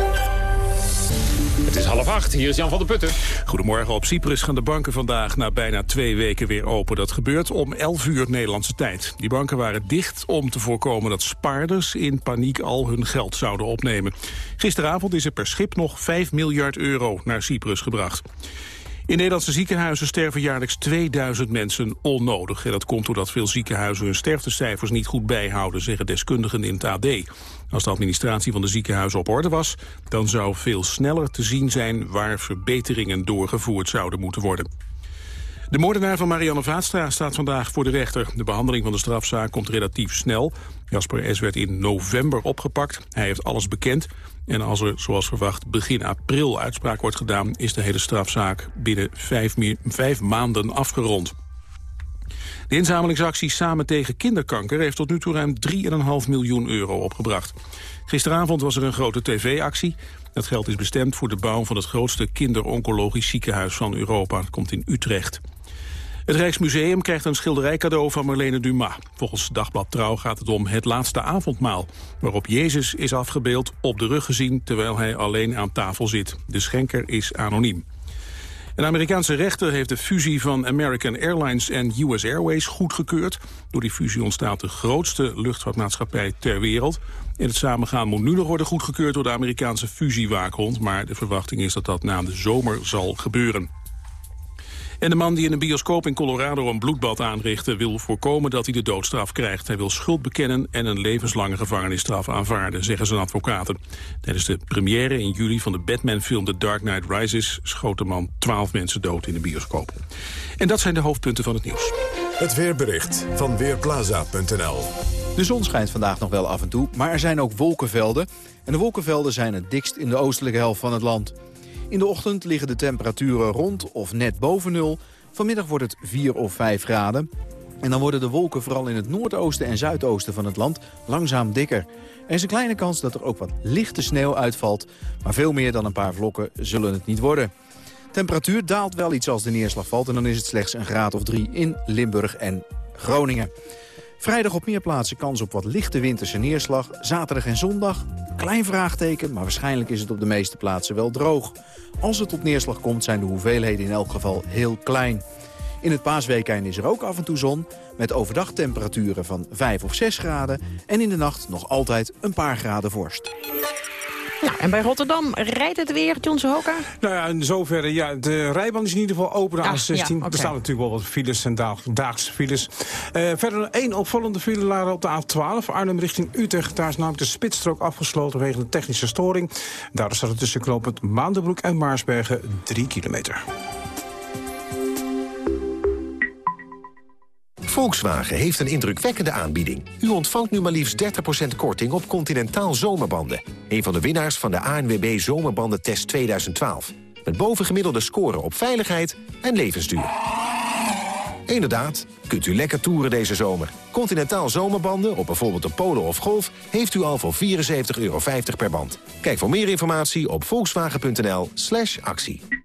Het is half acht, hier is Jan van der Putten. Goedemorgen. Op Cyprus gaan de banken vandaag na bijna twee weken weer open. Dat gebeurt om 11 uur Nederlandse tijd. Die banken waren dicht om te voorkomen dat spaarders in paniek al hun geld zouden opnemen. Gisteravond is er per schip nog 5 miljard euro naar Cyprus gebracht. In Nederlandse ziekenhuizen sterven jaarlijks 2000 mensen onnodig. En dat komt doordat veel ziekenhuizen hun sterftecijfers niet goed bijhouden, zeggen deskundigen in het AD. Als de administratie van de ziekenhuizen op orde was, dan zou veel sneller te zien zijn waar verbeteringen doorgevoerd zouden moeten worden. De moordenaar van Marianne Vaatstra staat vandaag voor de rechter. De behandeling van de strafzaak komt relatief snel. Jasper S. werd in november opgepakt. Hij heeft alles bekend. En als er, zoals verwacht, begin april uitspraak wordt gedaan... is de hele strafzaak binnen vijf, maanden afgerond. De inzamelingsactie Samen tegen kinderkanker heeft tot nu toe ruim 3,5 miljoen euro opgebracht. Gisteravond was er een grote tv-actie. Dat geld is bestemd voor de bouw van het grootste kinderoncologisch ziekenhuis van Europa. Dat komt in Utrecht. Het Rijksmuseum krijgt een schilderij cadeau van Marlene Dumas. Volgens Dagblad Trouw gaat het om het laatste avondmaal... waarop Jezus is afgebeeld, op de rug gezien... terwijl hij alleen aan tafel zit. De schenker is anoniem. Een Amerikaanse rechter heeft de fusie van American Airlines en US Airways goedgekeurd. Door die fusie ontstaat de grootste luchtvaartmaatschappij ter wereld. En het samengaan moet nu nog worden goedgekeurd door de Amerikaanse fusiewaakhond. Maar de verwachting is dat dat na de zomer zal gebeuren. En de man die in een bioscoop in Colorado een bloedbad aanrichtte... wil voorkomen dat hij de doodstraf krijgt. Hij wil schuld bekennen en een levenslange gevangenisstraf aanvaarden... zeggen zijn advocaten. Tijdens de première in juli van de Batman-film The Dark Knight Rises... schoot de man twaalf mensen dood in de bioscoop. En dat zijn de hoofdpunten van het nieuws. Het weerbericht van Weerplaza.nl. De zon schijnt vandaag nog wel af en toe, maar er zijn ook wolkenvelden. En de wolkenvelden zijn het dikst in de oostelijke helft van het land. In de ochtend liggen de temperaturen rond of net boven nul. Vanmiddag wordt het 4 of 5 graden. En dan worden de wolken vooral in het noordoosten en zuidoosten van het land langzaam dikker. Er is een kleine kans dat er ook wat lichte sneeuw uitvalt. Maar veel meer dan een paar vlokken zullen het niet worden. Temperatuur daalt wel iets als de neerslag valt. En dan is het slechts een graad of 3 in Limburg en Groningen. Vrijdag op meer plaatsen kans op wat lichte winterse neerslag. Zaterdag en zondag, klein vraagteken, maar waarschijnlijk is het op de meeste plaatsen wel droog. Als het tot neerslag komt zijn de hoeveelheden in elk geval heel klein. In het paasweekend is er ook af en toe zon, met overdag temperaturen van 5 of 6 graden... en in de nacht nog altijd een paar graden vorst. Nou, en bij Rotterdam rijdt het weer, John Hoka? Nou ja, in zoverre, ja, de rijbaan is in ieder geval open, de Ah, A16. ja, oké. Er staan natuurlijk wel wat files en daag- daagse files. Eh, verder één opvallende file op de A12, Arnhem richting Utrecht. Daar is namelijk de spitsstrook afgesloten vanwege een technische storing. Daardoor staat het tussen knooppunt Maandenbroek en Maarsbergen 3 kilometer. Volkswagen heeft een indrukwekkende aanbieding. U ontvangt nu maar liefst 30% korting op Continentaal zomerbanden. Een van de winnaars van de ANWB Zomerbandentest 2012. Met bovengemiddelde scoren op veiligheid en levensduur. Inderdaad, kunt u lekker toeren deze zomer. Continentaal zomerbanden op bijvoorbeeld een Polo of Golf... heeft u al voor 74,50 euro per band. Kijk voor meer informatie op volkswagen.nl actie.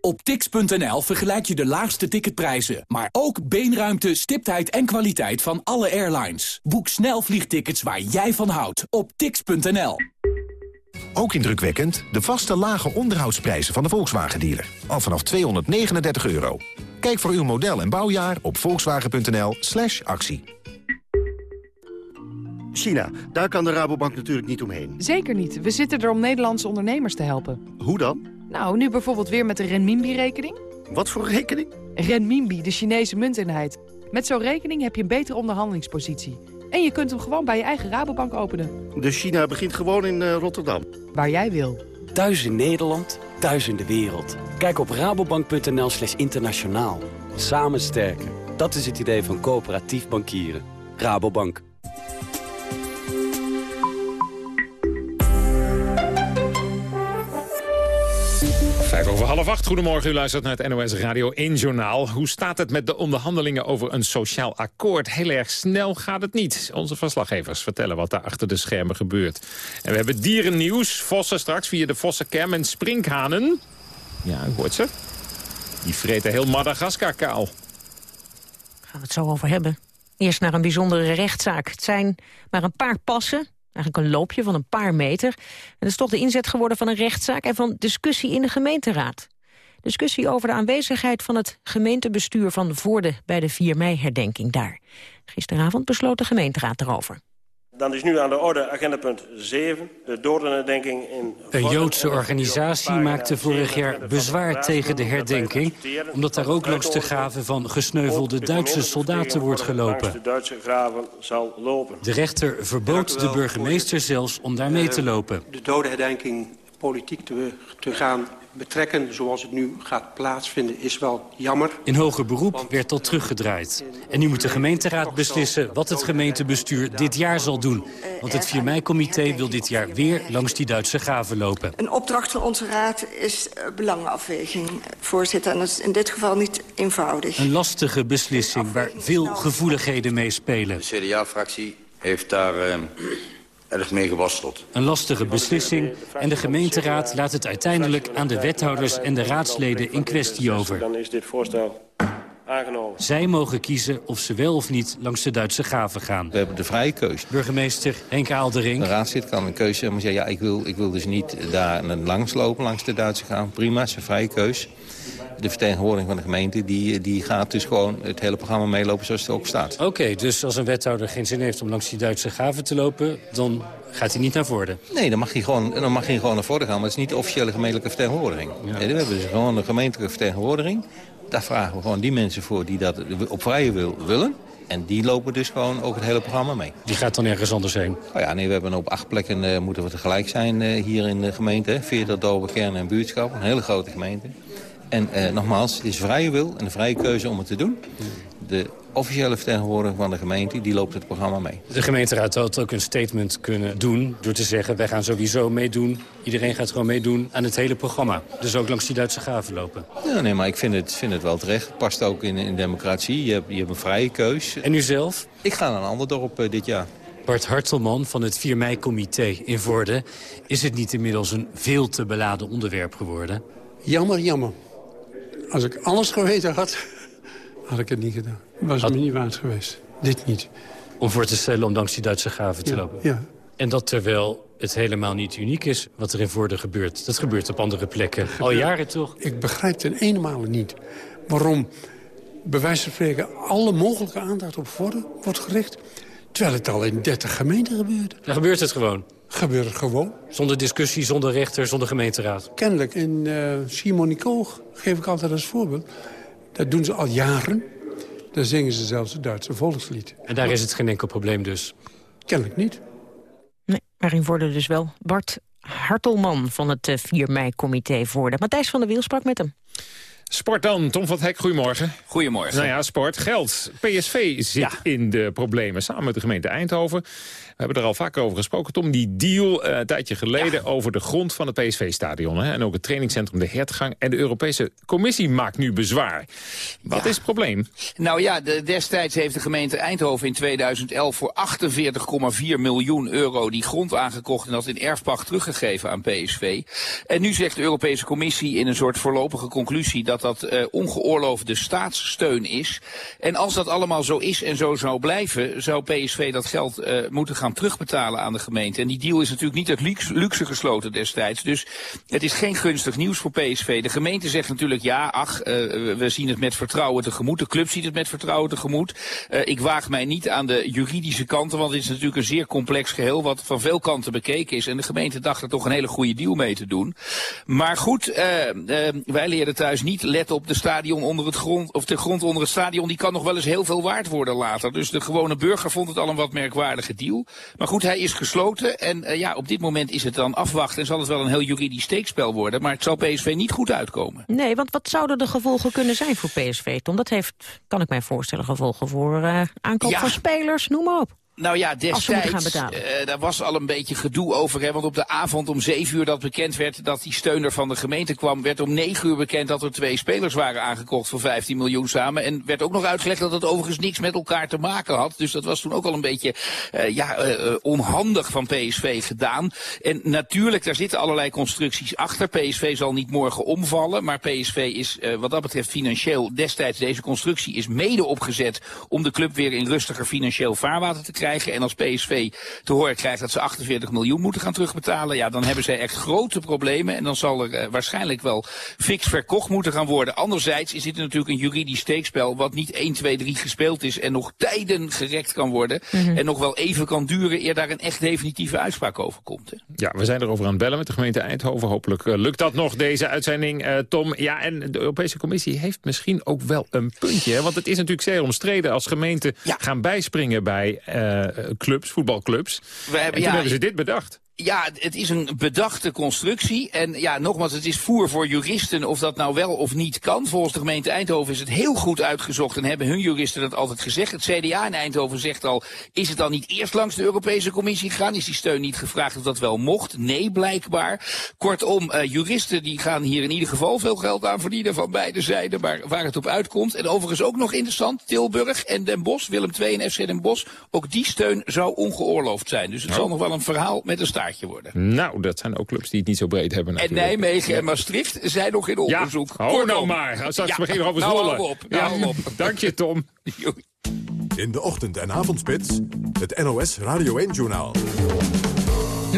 Op tix.nl vergelijk je de laagste ticketprijzen, maar ook beenruimte, stiptheid en kwaliteit van alle airlines. Boek snel vliegtickets waar jij van houdt op tix.nl. Ook indrukwekkend de vaste lage onderhoudsprijzen van de Volkswagen-dealer. Al vanaf 239 euro. Kijk voor uw model en bouwjaar op volkswagen.nl slash actie. China, daar kan de Rabobank natuurlijk niet omheen. Zeker niet. We zitten er om Nederlandse ondernemers te helpen. Hoe dan? Nou, nu bijvoorbeeld weer met de renminbi-rekening. Wat voor rekening? Renminbi, de Chinese munteenheid. Met zo'n rekening heb je een betere onderhandelingspositie. En je kunt hem gewoon bij je eigen Rabobank openen. Dus China begint gewoon in uh, Rotterdam? Waar jij wil. Thuis in Nederland, thuis in de wereld. Kijk op rabobank.nl slash internationaal. Samen sterken. Dat is het idee van coöperatief bankieren. Rabobank. Vijf over half acht. Goedemorgen, u luistert naar het NOS Radio 1 Journaal. Hoe staat het met de onderhandelingen over een sociaal akkoord? Heel erg snel gaat het niet. Onze verslaggevers vertellen wat daar achter de schermen gebeurt. En we hebben dierennieuws. Vossen straks via de Vossencam en sprinkhanen. Ja, u hoort ze. Die vreten heel Madagaskar kaal. Gaan we het zo over hebben. Eerst naar een bijzondere rechtszaak. Het zijn maar een paar passen Eigenlijk een loopje van een paar meter. En dat is toch de inzet geworden van een rechtszaak en van discussie in de gemeenteraad. Discussie over de aanwezigheid van het gemeentebestuur van Voorde bij de 4 mei-herdenking daar. Gisteravond besloot de gemeenteraad erover. Dan is nu aan de orde agendapunt 7, de doordenherdenking in... Een Joodse organisatie maakte vorig jaar bezwaar tegen de herdenking... omdat daar ook langs de graven van gesneuvelde Duitse soldaten wordt gelopen. de Duitse graven zal lopen. De rechter verbood de burgemeester zelfs om daar mee te lopen. De dodenherdenking politiek te, te gaan betrekken zoals het nu gaat plaatsvinden is wel jammer. In hoger beroep werd dat teruggedraaid. En nu moet de gemeenteraad beslissen wat het gemeentebestuur dit jaar zal doen. Want het 4 mei-comité wil dit jaar weer langs die Duitse graven lopen. Een opdracht van onze raad is belangenafweging, voorzitter. En dat is in dit geval niet eenvoudig. Een lastige beslissing waar veel gevoeligheden meespelen. De CDA-fractie heeft daar... Uh erg mee gewasteld. Een lastige beslissing en de gemeenteraad laat het uiteindelijk aan de wethouders en de raadsleden in kwestie over. Dan is dit voorstel aangenomen. Zij mogen kiezen of ze wel of niet langs de Duitse graven gaan. We hebben de vrije keuze. Burgemeester Henk Aaldering. De raadslid kan een keuze hebben. Zeggen, ja, ik wil, ik wil dus niet daar langs lopen, langs de Duitse graven. Prima, het is een vrije keuze de vertegenwoordiging van de gemeente... Die, die gaat dus gewoon het hele programma meelopen zoals het ook staat. Oké, dus als een wethouder geen zin heeft om langs die Duitse graven te lopen... dan gaat hij niet naar voren? Nee, dan mag hij gewoon, dan mag hij gewoon naar voren gaan. Maar het is niet de officiële gemeentelijke vertegenwoordiging. we hebben dus gewoon een gemeentelijke vertegenwoordiging. Daar vragen we gewoon die mensen voor die dat op vrije wil willen. En die lopen dus gewoon ook het hele programma mee. Die gaat dan ergens anders heen? Oh ja, nee, we hebben op acht plekken uh, moeten we tegelijk zijn uh, hier in de gemeente. 40 dorpen, kernen en buurtschap. Een hele grote gemeente. En eh, nogmaals, het is vrije wil en een vrije keuze om het te doen. De officiële vertegenwoordiger van de gemeente die loopt het programma mee. De gemeenteraad had ook een statement kunnen doen door te zeggen... wij gaan sowieso meedoen, iedereen gaat gewoon meedoen aan het hele programma. Dus ook langs die Duitse graven lopen. Ja, nee, maar ik vind het, vind het wel terecht. Het past ook in, in democratie. Je hebt, je hebt een vrije keus. En u zelf? Ik ga naar een ander dorp uh, dit jaar. Bart Hartelman van het 4 mei-comité in Vorden. Is het niet inmiddels een veel te beladen onderwerp geworden? Jammer, jammer. Als ik alles geweten had, had ik het niet gedaan. Was had... me niet waard geweest. Dit niet. Om voor te stellen om langs die Duitse graven te ja, lopen? Ja. En dat terwijl het helemaal niet uniek is wat er in Voorde gebeurt. Dat gebeurt op andere plekken. Al jaren toch? Ik begrijp ten eenmaal niet waarom bij wijze van spreken alle mogelijke aandacht op Voorde wordt gericht. Terwijl het al in 30 gemeenten gebeurt. Dan gebeurt het gewoon. Gebeurt het gewoon. Zonder discussie, zonder rechter, zonder gemeenteraad. Kennelijk. In uh, Simonicoog geef ik altijd als voorbeeld. Dat doen ze al jaren. Daar zingen ze zelfs het Duitse volkslied. En daar is het geen enkel probleem dus? Kennelijk niet. Nee, maar in Voorde dus wel. Bart Hartelman van het 4 mei-comité Voorde. Matthijs van der Wiel sprak met hem. Sport dan, Tom van het Hek, goedemorgen. Goedemorgen. Nou ja, sport, geld. PSV zit in de problemen samen met de gemeente Eindhoven. We hebben er al vaak over gesproken, Tom. Die deal uh, een tijdje geleden over de grond van het PSV-stadion. En ook het trainingscentrum De Hertgang. En de Europese Commissie maakt nu bezwaar. Wat is het probleem? Nou ja, de, destijds heeft de gemeente Eindhoven in 2011 voor 48,4 miljoen euro die grond aangekocht. En dat in erfpacht teruggegeven aan PSV. En nu zegt de Europese Commissie in een soort voorlopige conclusie dat dat uh, ongeoorloofde staatssteun is. En als dat allemaal zo is en zo zou blijven, zou PSV dat geld uh, moeten gaan terugbetalen aan de gemeente. En die deal is natuurlijk niet uit luxe, gesloten destijds. Dus het is geen gunstig nieuws voor PSV. De gemeente zegt natuurlijk ja, ach, uh, we zien het met vertrouwen tegemoet. De club ziet het met vertrouwen tegemoet. Uh, ik waag mij niet aan de juridische kanten, want het is natuurlijk een zeer complex geheel wat van veel kanten bekeken is. En de gemeente dacht er toch een hele goede deal mee te doen. Maar goed, uh, wij leren thuis niet let op, de stadion onder het grond, of de grond onder het stadion, die kan nog wel eens heel veel waard worden later. Dus de gewone burger vond het al een wat merkwaardige deal. Maar goed, hij is gesloten en uh, ja, op dit moment is het dan afwachten en zal het wel een heel juridisch steekspel worden. Maar het zal PSV niet goed uitkomen. Nee, want wat zouden de gevolgen kunnen zijn voor PSV, Tom? Dat heeft, kan ik mij voorstellen, gevolgen voor uh, aankoop Ja. van spelers, noem maar op. Nou ja, destijds, eh, daar was al een beetje gedoe over. Hè, want op de avond om 7 uur dat bekend werd dat die steuner van de gemeente kwam... werd om 9 uur bekend dat er twee spelers waren aangekocht voor 15 miljoen samen. En werd ook nog uitgelegd dat het overigens niks met elkaar te maken had. Dus dat was toen ook al een beetje eh, ja, eh, onhandig van PSV gedaan. En natuurlijk, daar zitten allerlei constructies achter. PSV zal niet morgen omvallen. Maar PSV is wat dat betreft financieel destijds deze constructie is mede opgezet... om de club weer in rustiger financieel vaarwater te krijgen. En als PSV te horen krijgt dat ze 48 miljoen moeten gaan terugbetalen... ja, dan hebben zij echt grote problemen. En dan zal er eh, waarschijnlijk wel fix verkocht moeten gaan worden. Anderzijds is dit natuurlijk een juridisch steekspel... wat niet 1, 2, 3 gespeeld is en nog tijden gerekt kan worden. En nog wel even kan duren eer daar een echt definitieve uitspraak over komt. Hè. Ja, we zijn erover aan het bellen met de gemeente Eindhoven. Hopelijk eh, lukt dat nog, deze uitzending, eh, Tom. Ja, en de Europese Commissie heeft misschien ook wel een puntje. Hè? Want het is natuurlijk zeer omstreden als gemeenten gaan bijspringen bij eh, clubs, voetbalclubs. We hebben- en toen ja, hebben ze dit bedacht. Ja, het is een bedachte constructie. En ja, nogmaals, het is voer voor juristen of dat nou wel of niet kan. Volgens de gemeente Eindhoven is het heel goed uitgezocht en hebben hun juristen dat altijd gezegd. Het CDA in Eindhoven zegt al, is het dan niet eerst langs de Europese Commissie gegaan? Is die steun niet gevraagd of dat wel mocht? Nee, blijkbaar. Kortom, eh, juristen die gaan hier in ieder geval veel geld aan verdienen van beide zijden, maar waar het op uitkomt. En overigens ook nog interessant, Tilburg en Den Bosch, Willem II en FC Den Bosch, ook die steun zou ongeoorloofd zijn. Dus het Oh. zal nog wel een verhaal met een worden. Nou, dat zijn ook clubs die het niet zo breed hebben En natuurlijk. Nijmegen en Maastricht zijn nog in onderzoek. Ja, hou Kortom. nou maar. Straks Ja, beginnen we over nou Zwolle. op, Ja, nou hou op. Dank je, Tom. In de ochtend- en avondspits, het NOS Radio 1-journaal.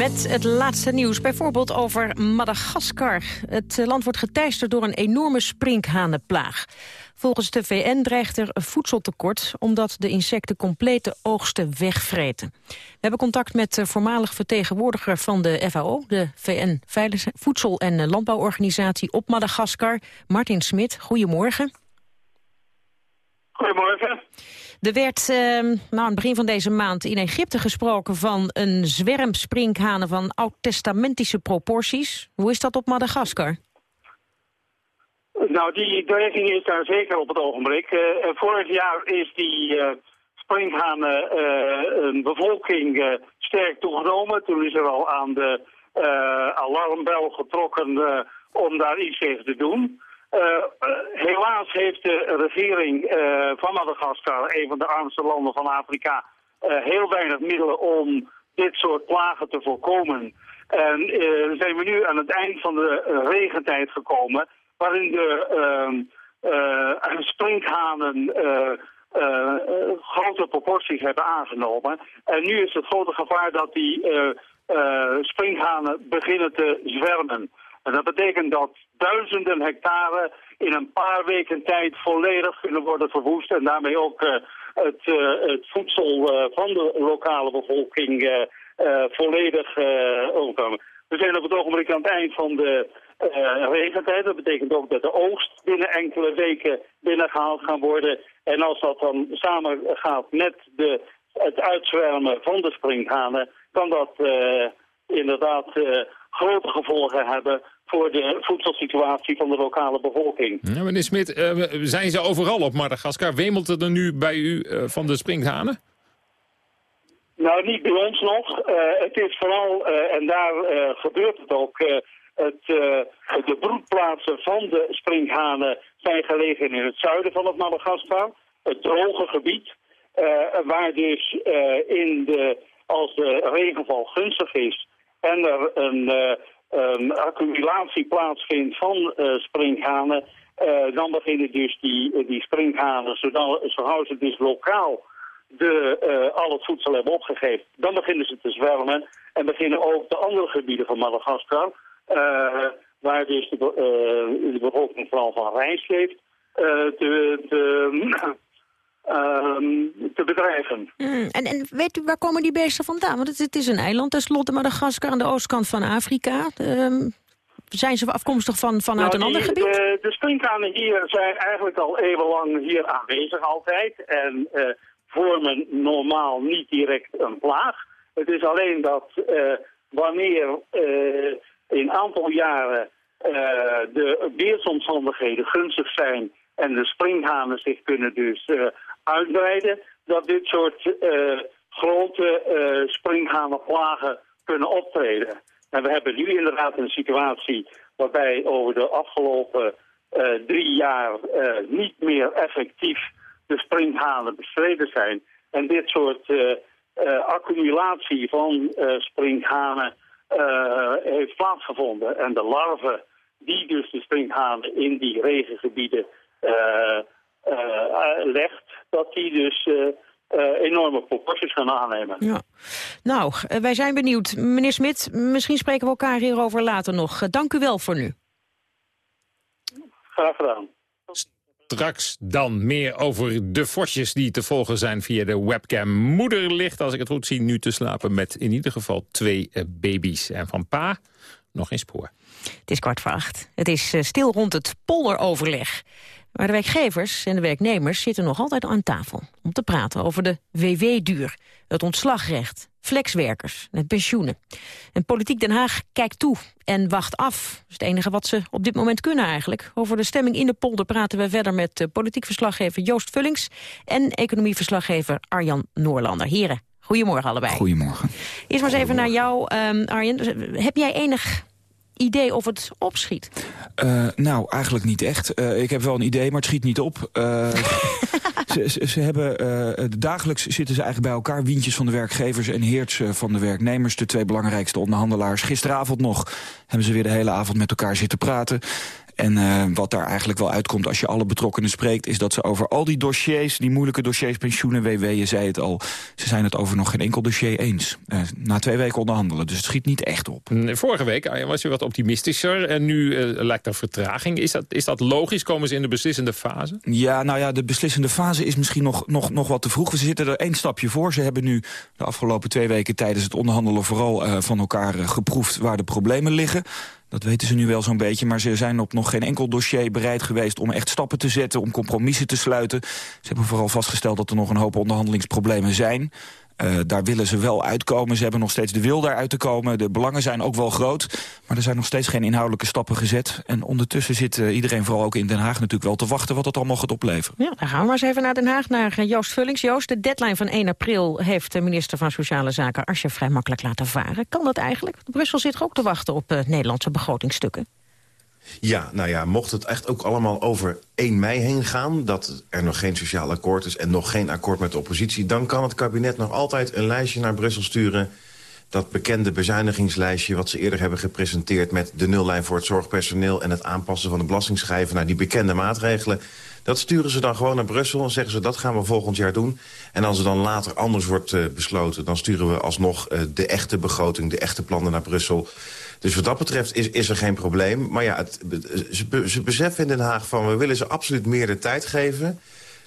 Met het laatste nieuws, bijvoorbeeld over Madagaskar. Het land wordt geteisterd door een enorme sprinkhanenplaag. Volgens de VN dreigt er voedseltekort... omdat de insecten complete oogsten wegvreten. We hebben contact met de voormalig vertegenwoordiger van de FAO... de VN Voedsel- en Landbouworganisatie op Madagaskar... Martin Smit, goedemorgen. Goedemorgen. Er werd eh, nou, aan het begin van deze maand in Egypte gesproken van een zwerm sprinkhanen van oud-testamentische proporties. Hoe is dat op Madagaskar? Nou, die beweging is daar zeker op het ogenblik. En vorig jaar is die sprinkhanen eh, een bevolking sterk toegenomen. Toen is er al aan de alarmbel getrokken om daar iets tegen te doen. Eh, eh, helaas heeft de regering eh, van Madagaskar, een van de armste landen van Afrika, heel weinig middelen om dit soort plagen te voorkomen. En zijn we nu aan het eind van de regentijd gekomen, waarin de ehm, eh, sprinkhanen grote proporties hebben aangenomen. En nu is het grote gevaar dat die sprinkhanen beginnen te zwermen. En dat betekent dat duizenden hectare in een paar weken tijd volledig kunnen worden verwoest. En daarmee ook eh, het, eh, het voedsel eh, van de lokale bevolking volledig omkomen. We zijn op het ogenblik aan het eind van de regentijd. Dat betekent ook dat de oogst binnen enkele weken binnengehaald gaan worden. En als dat dan samen gaat met de, het uitzwermen van de springhanen, kan dat inderdaad grote gevolgen hebben voor de voedselsituatie van de lokale bevolking. Ja, meneer Smit, eh, zijn ze overal op Madagaskar? Wemelt het er nu bij u eh, van de sprinkhanen? Nou, niet bij ons nog. Eh, het is vooral, en daar gebeurt het ook, het, de broedplaatsen van de sprinkhanen zijn gelegen in het zuiden van het Madagaskar. Het droge gebied, waar dus in de, als de regenval gunstig is en er een, eh, een accumulatie plaatsvindt van eh sprinkhanen, eh, dan beginnen dus die, die sprinkhanen, zodat, zo gauw ze dus lokaal de, eh, al het voedsel hebben opgegeven. Dan beginnen ze te zwermen en beginnen ook de andere gebieden van Madagaskar, eh, waar dus de, eh, de bevolking vooral van rijst leeft, te, te, te bedrijven. Hmm, en, en weet u, waar komen die beesten vandaan? Want het, het is een eiland, tenslotte Madagaskar aan de oostkant van Afrika. Ehm, zijn ze afkomstig van, vanuit Nou, een ander die- gebied? De, de sprinkhanen hier zijn eigenlijk al eeuwenlang hier aanwezig altijd. En eh, vormen normaal niet direct een plaag. Het is alleen dat eh, wanneer eh, in een aantal jaren eh, de weersomstandigheden gunstig zijn... en de springhanen zich kunnen dus eh, uitbreiden... dat dit soort eh, grote springhanenplagen kunnen optreden. En we hebben nu inderdaad een situatie waarbij over de afgelopen eh, drie jaar niet meer effectief de springhanen bestreden zijn. En dit soort accumulatie van springhanen heeft plaatsgevonden. En de larven die dus de springhanen in die regengebieden legt, dat die dus eh, eh, enorme proporties gaan aannemen. Ja. Nou, eh, wij zijn benieuwd. Meneer Smit, misschien spreken we elkaar hierover later nog. Eh, Dank u wel voor nu. Graag gedaan. Straks dan meer over de vosjes die te volgen zijn via de webcam. Moeder ligt, als ik het goed zie, nu te slapen met in ieder geval twee eh, baby's. En van pa nog geen spoor. Het is kwart voor acht. Het is eh, stil rond het polderoverleg. Maar de werkgevers en de werknemers zitten nog altijd aan tafel... om te praten over de WW-duur, het ontslagrecht, flexwerkers en pensioenen. En Politiek Den Haag kijkt toe en wacht af. Dat is het enige wat ze op dit moment kunnen eigenlijk. Over de stemming in de polder praten we verder met eh, politiek verslaggever Joost Vullings... en economieverslaggever Arjan Noorlander. Heren, goedemorgen allebei. Goedemorgen. Eerst maar eens even naar jou, ehm, Arjen. Heb jij enig idee of het opschiet? Eh, nou, eigenlijk niet echt. Eh, ik heb wel een idee, maar het schiet niet op. Eh, ze, ze, ze hebben, dagelijks zitten ze eigenlijk bij elkaar. Wientjes van de werkgevers en Heerts van de werknemers. De twee belangrijkste onderhandelaars. Gisteravond nog hebben ze weer de hele avond met elkaar zitten praten. En eh, wat daar eigenlijk wel uitkomt als je alle betrokkenen spreekt... is dat ze over al die dossiers, die moeilijke dossiers, pensioenen, WW... je zei het al, ze zijn het over nog geen enkel dossier eens. Eh, na twee weken onderhandelen, dus het schiet niet echt op. Mm, Vorige week Arjen, was je wat optimistischer en nu eh, lijkt er vertraging. Is dat, is dat logisch? Komen ze in de beslissende fase? Ja, nou ja, de beslissende fase is misschien nog, nog, nog wat te vroeg. We zitten er één stapje voor. Ze hebben nu de afgelopen twee weken tijdens het onderhandelen... vooral eh, van elkaar eh, geproefd waar de problemen liggen. Dat weten ze nu wel zo'n beetje, maar ze zijn op nog geen enkel dossier bereid geweest... om echt stappen te zetten, om compromissen te sluiten. Ze hebben vooral vastgesteld dat er nog een hoop onderhandelingsproblemen zijn... Eh, daar willen ze wel uitkomen. Ze hebben nog steeds de wil daaruit te komen. De belangen zijn ook wel groot. Maar er zijn nog steeds geen inhoudelijke stappen gezet. En ondertussen zit eh, iedereen, vooral ook in Den Haag natuurlijk wel te wachten... wat het allemaal gaat opleveren. Ja, dan gaan we maar eens even naar Den Haag, naar eh, Joost Vullings. Joost, de deadline van 1 april heeft de minister van Sociale Zaken... Asscher vrij makkelijk laten varen. Kan dat eigenlijk? Brussel zit ook te wachten op Nederlandse begrotingstukken. Ja, nou ja, mocht het echt ook allemaal over 1 mei heen gaan... dat er nog geen sociaal akkoord is en nog geen akkoord met de oppositie... dan kan het kabinet nog altijd een lijstje naar Brussel sturen... dat bekende bezuinigingslijstje wat ze eerder hebben gepresenteerd... met de nullijn voor het zorgpersoneel en het aanpassen van de belastingschijven... naar die bekende maatregelen. Dat sturen ze dan gewoon naar Brussel en zeggen ze dat gaan we volgend jaar doen. En als er dan later anders wordt uh, besloten... dan sturen we alsnog uh, de echte begroting, de echte plannen naar Brussel... Dus wat dat betreft is, is er geen probleem. Maar ja, het, ze, ze beseffen in Den Haag van... we willen ze absoluut meer de tijd geven.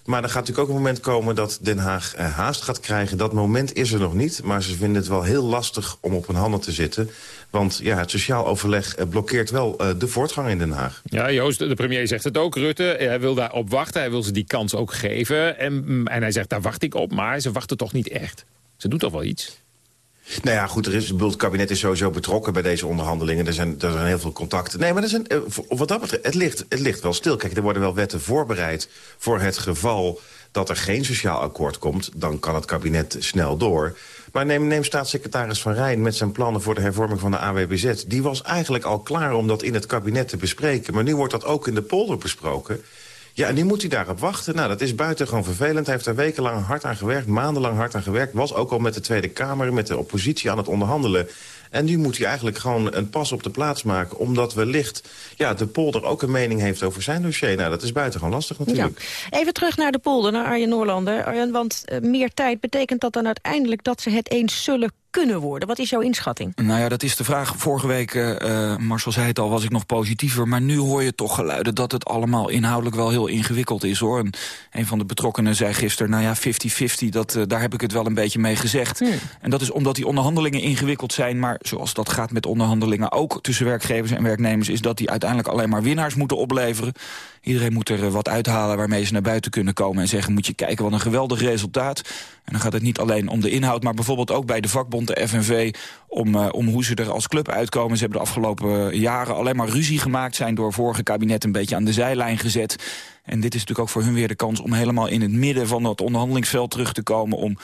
Maar er gaat natuurlijk ook een moment komen dat Den Haag uh, haast gaat krijgen. Dat moment is er nog niet. Maar ze vinden het wel heel lastig om op hun handen te zitten. Want ja, het sociaal overleg uh, blokkeert wel uh, de voortgang in Den Haag. Ja, Joost, de premier zegt het ook. Rutte, hij wil daarop wachten. Hij wil ze die kans ook geven. En, en hij zegt, daar wacht ik op. Maar ze wachten toch niet echt. Ze doen toch wel iets? Nou ja, goed, er is, het kabinet is sowieso betrokken bij deze onderhandelingen. Er zijn, er zijn heel veel contacten. Nee, maar er zijn, wat dat betreft, het ligt, het ligt wel stil. Kijk, er worden wel wetten voorbereid voor het geval dat er geen sociaal akkoord komt. Dan kan het kabinet snel door. Maar neem, neem staatssecretaris Van Rijn met zijn plannen voor de hervorming van de AWBZ. Die was eigenlijk al klaar om dat in het kabinet te bespreken. Maar nu wordt dat ook in de polder besproken. Ja, en nu moet hij daarop wachten. Nou, dat is buitengewoon vervelend. Hij heeft er wekenlang hard aan gewerkt, maandenlang hard aan gewerkt. Was ook al met de Tweede Kamer, met de oppositie aan het onderhandelen. En nu moet hij eigenlijk gewoon een pas op de plaats maken... omdat wellicht ja, de polder ook een mening heeft over zijn dossier. Nou, dat is buitengewoon lastig natuurlijk. Ja. Even terug naar de polder, naar Arjen Noorlander. Arjen, want uh, meer tijd, betekent dat dan uiteindelijk... dat ze het eens zullen kunnen worden? Wat is jouw inschatting? Nou ja, dat is de vraag. Vorige week, uh, Marcel zei het al, was ik nog positiever. Maar nu hoor je toch geluiden dat het allemaal inhoudelijk wel heel ingewikkeld is. hoor. En een van de betrokkenen zei gisteren, nou ja, 50-50, dat uh, daar heb ik het wel een beetje mee gezegd. Hmm. En dat is omdat die onderhandelingen ingewikkeld zijn. Maar zoals dat gaat met onderhandelingen ook tussen werkgevers en werknemers... is dat die uiteindelijk alleen maar winnaars moeten opleveren. Iedereen moet er wat uithalen waarmee ze naar buiten kunnen komen... en zeggen, moet je kijken, wat een geweldig resultaat. En dan gaat het niet alleen om de inhoud, maar bijvoorbeeld ook bij de vakbond, de FNV... om, uh, om hoe ze er als club uitkomen. Ze hebben de afgelopen jaren alleen maar ruzie gemaakt... zijn door vorige kabinet een beetje aan de zijlijn gezet... En dit is natuurlijk ook voor hun weer de kans om helemaal in het midden van het onderhandelingsveld terug te komen... om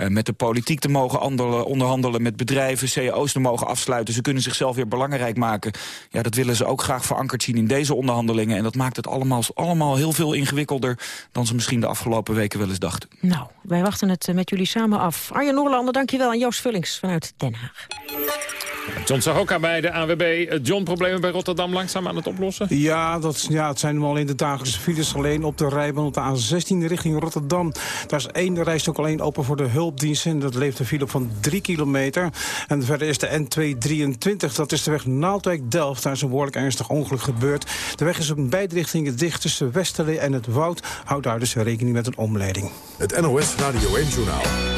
uh, met de politiek te mogen onderhandelen, met bedrijven, CEO's te mogen afsluiten. Ze kunnen zichzelf weer belangrijk maken. Ja, dat willen ze ook graag verankerd zien in deze onderhandelingen. En dat maakt het allemaal, allemaal heel veel ingewikkelder dan ze misschien de afgelopen weken wel eens dachten. Nou, wij wachten het met jullie samen af. Arjen Noorlander, dankjewel. En Joost Vullings vanuit Den Haag. John Sahoka bij de AWB. John, problemen bij Rotterdam langzaam aan het oplossen? Ja, dat, ja het zijn wel in de dagelijkse files. Alleen op de rijbaan op de A16 richting Rotterdam. Daar is één rijstok alleen open voor de hulpdiensten. Dat leeft een file op van 3 kilometer. En verder is de N223, dat is de weg Naaldwijk-Delft. Daar is een behoorlijk ernstig ongeluk gebeurd. De weg is in beide richtingen dicht tussen Westerlee en het Woud. Houd daar dus rekening met een omleiding. Het NOS Radio 1 Journaal.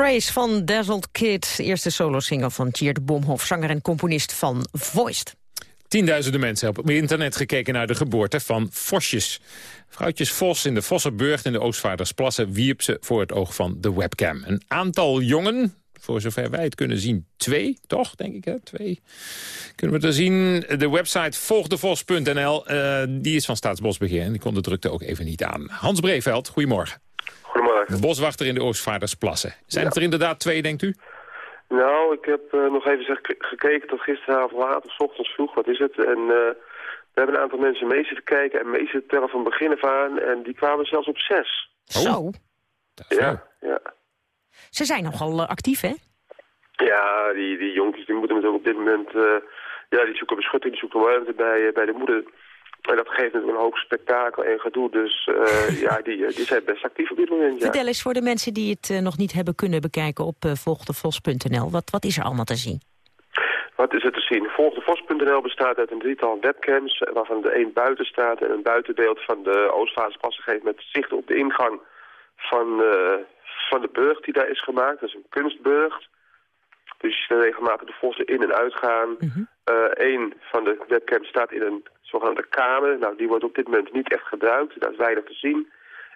Embrace van Dazzled Kid, eerste solo-single van Tjeerd Bomhoff, zanger en componist van Voiced. Tienduizenden mensen hebben op internet gekeken naar de geboorte van Vosjes. Vrouwtjes Vos in de Vossenburg in de Oostvaardersplassen wierp ze voor het oog van de webcam. Een aantal jongen, voor zover wij het kunnen zien, twee, toch, denk ik, hè? Twee. Kunnen we er zien. De website volgdevos.nl, uh, die is van Staatsbosbeheer en die kon de drukte ook even niet aan. Hans Breeveld, goedemorgen. Goedemorgen. Boswachter in de Oostvaardersplassen. Zijn het er inderdaad twee, denkt u? Nou, ik heb uh, nog even gekeken tot gisteravond laat of ochtends vroeg. Wat is het? En uh, we hebben een aantal mensen mee zitten kijken en mee zitten tellen van begin af aan. En die kwamen zelfs op zes. Zo? Ja, ja. Ze zijn nogal uh, actief, hè? Ja, die, die jonkies die moeten natuurlijk op dit moment... ja, die zoeken beschutting, die zoeken warmte bij, bij de moeder. En dat geeft natuurlijk een hoop spektakel en gedoe. Dus uh, ja, die, die zijn best actief op dit moment. Ja. Vertel eens voor de mensen die het uh, nog niet hebben kunnen bekijken op uh, volgdevos.nl. Wat, wat is er allemaal te zien? Wat is er te zien? Volgdevos.nl bestaat uit een drietal webcams... waarvan de een buiten staat en een buitenbeeld van de Oostvaardersplassen geeft... met zicht op de ingang van, van de burcht die daar is gemaakt. Dat is een kunstburcht. Dus je ziet regelmatig de vossen in- en uitgaan. Mm Eén van de webcams staat in een zogenaamde kamer. Nou, die wordt op dit moment niet echt gebruikt. Daar is weinig te zien.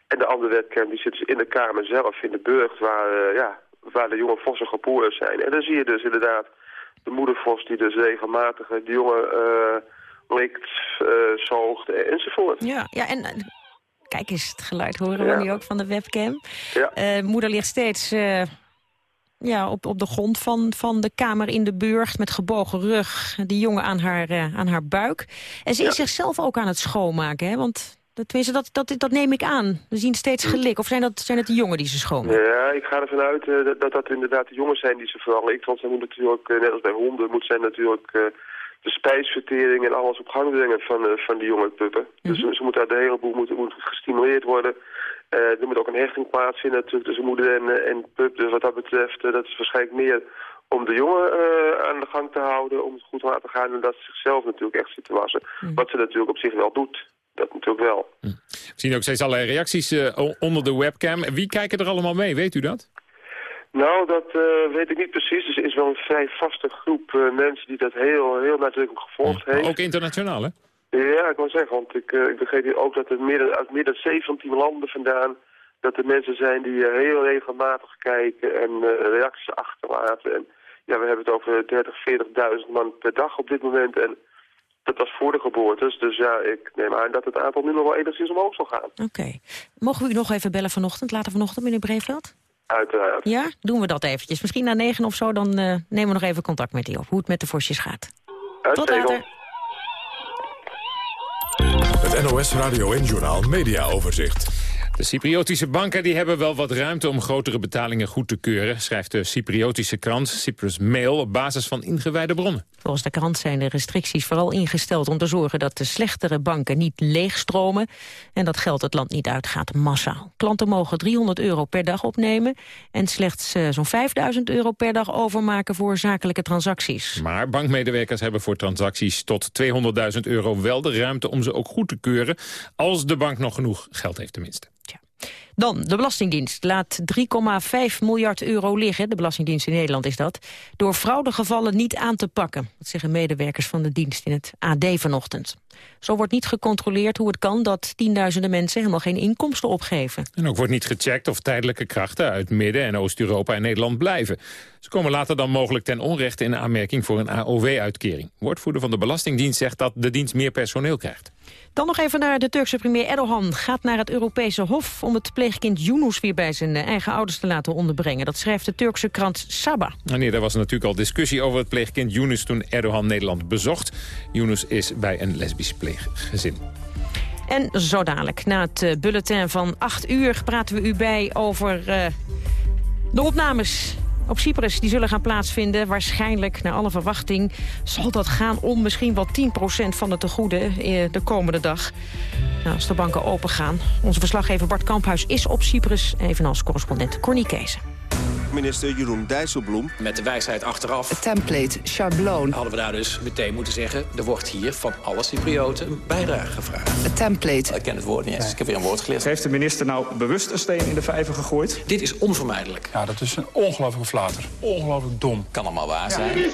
En de andere webcam die zit dus in de kamer zelf, in de burcht, waar, uh, ja, waar de jonge vossen gepoerd zijn. En dan zie je dus inderdaad de moedervos die dus regelmatig de jongen uh, likt, uh, zoogt enzovoort. Ja, ja en kijk eens het geluid horen we nu ook van de webcam. Ja. moeder ligt steeds ja, op, op de grond van, van de kamer in de burcht met gebogen rug. Die jongen aan haar, uh, aan haar buik. En ze is zichzelf ook aan het schoonmaken, hè? Want dat, dat, dat, dat neem ik aan. We zien steeds gelik. Of zijn, dat, zijn het de jongen die ze schoonmaken? Ja, ik ga ervan uit uh, dat, dat dat inderdaad de jongen zijn die ze vooral likt. Want ze moeten natuurlijk, uh, net als bij honden, moet zij natuurlijk de spijsvertering en alles op gang brengen van, van die jonge puppen. Mm -hmm. Dus ze moeten uit de hele boel moet, moet gestimuleerd worden. Uh, er moet ook een hechting plaatsvinden natuurlijk tussen moeder en, en pup. Dus wat dat betreft, uh, dat is waarschijnlijk meer om de jongen uh, aan de gang te houden, om het goed te laten gaan en dat ze zichzelf natuurlijk echt zit te wassen. Mm. Wat ze natuurlijk op zich wel doet. Dat natuurlijk wel. Mm. We zien ook steeds allerlei reacties onder de webcam. Wie kijken er allemaal mee, weet u dat? Nou, dat weet ik niet precies. Dus er is wel een vrij vaste groep mensen die dat heel, heel nadrukkelijk gevolgd heeft. Ook internationaal, hè? Ja, ik wil zeggen, want ik, uh, ik begreep ook dat er meer, uit meer dan 17 landen vandaan... dat er mensen zijn die uh, heel regelmatig kijken en uh, reacties achterlaten. En ja, we hebben het over 30, 40.000 man per dag op dit moment. En dat was voor de geboortes. Dus ja, ik neem aan dat het aantal nu nog wel enigszins omhoog zal gaan. Oké. Okay. Mogen we u nog even bellen vanochtend, later vanochtend, meneer Breeveld? Uiteraard. Ja, doen we dat eventjes. Misschien na negen of zo, dan nemen we nog even contact met u op. Hoe het met de vosjes gaat. Tot later. NOS Radio en Journaal Media Overzicht. De Cypriotische banken die hebben wel wat ruimte om grotere betalingen goed te keuren... schrijft de Cypriotische krant Cyprus Mail op basis van ingewijde bronnen. Volgens de krant zijn de restricties vooral ingesteld om te zorgen dat de slechtere banken niet leegstromen en dat geld het land niet uitgaat massaal. Klanten mogen 300 euro per dag opnemen en slechts uh, zo'n 5000 euro per dag overmaken voor zakelijke transacties. Maar bankmedewerkers hebben voor transacties tot 200.000 euro wel de ruimte om ze ook goed te keuren als de bank nog genoeg geld heeft tenminste. Dan, de Belastingdienst laat 3,5 miljard euro liggen, de Belastingdienst in Nederland is dat, door fraudegevallen niet aan te pakken. Dat zeggen medewerkers van de dienst in het AD vanochtend. Zo wordt niet gecontroleerd hoe het kan dat tienduizenden mensen helemaal geen inkomsten opgeven. En ook wordt niet gecheckt of tijdelijke krachten uit Midden- en Oost-Europa en Nederland blijven. Ze komen later dan mogelijk ten onrechte in aanmerking voor een AOW-uitkering. Woordvoerder van de Belastingdienst zegt dat de dienst meer personeel krijgt. Dan nog even naar de Turkse premier Erdogan. Gaat naar het Europese Hof om het pleegkind Yunus weer bij zijn eigen ouders te laten onderbrengen. Dat schrijft de Turkse krant Sabah. Nou, nee, er was natuurlijk al discussie over het pleegkind Yunus toen Erdogan Nederland bezocht. Yunus is bij een pleeggezin. En zo dadelijk, na het bulletin van 8 uur, praten we u bij over uh, de opnames op Cyprus die zullen gaan plaatsvinden. Waarschijnlijk, naar alle verwachting, zal dat gaan om misschien wel 10% van de tegoeden de komende dag. Nou, als de banken open gaan. Onze verslaggever Bart Kamphuis is op Cyprus, evenals correspondent Corny Kezen. Minister Jeroen Dijsselbloem. Met de wijsheid achteraf. Het template, schabloon. Hadden we daar dus meteen moeten zeggen... er wordt hier van alle Cyprioten een bijdrage gevraagd. Het template. Ik ken het woord niet eens. Ik heb weer een woord geleerd. Heeft de minister nou bewust een steen in de vijver gegooid? Dit is onvermijdelijk. Ja, dat is een ongelooflijke flater. Ongelooflijk dom. Kan allemaal waar zijn. Ja.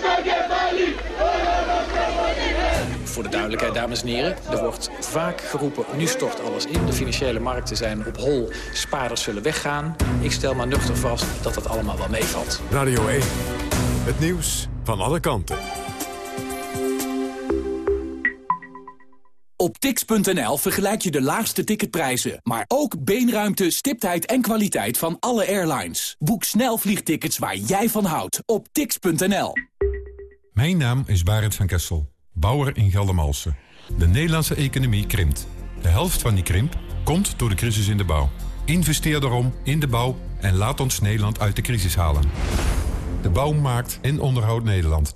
Voor de duidelijkheid, dames en heren. Er wordt vaak geroepen, nu stort alles in. De financiële markten zijn op hol. Spaarders zullen weggaan. Ik stel maar nuchter vast dat dat allemaal wel meevalt. Radio 1. Het nieuws van alle kanten. Op tix.nl vergelijk je de laagste ticketprijzen, maar ook beenruimte, stiptheid en kwaliteit van alle airlines. Boek snel vliegtickets waar jij van houdt op tix.nl. Mijn naam is Barend van Kessel, bouwer in Geldermalsen. De Nederlandse economie krimpt. De helft van die krimp komt door de crisis in de bouw. Investeer daarom in de bouw en laat ons Nederland uit de crisis halen. De bouw maakt en onderhoudt Nederland.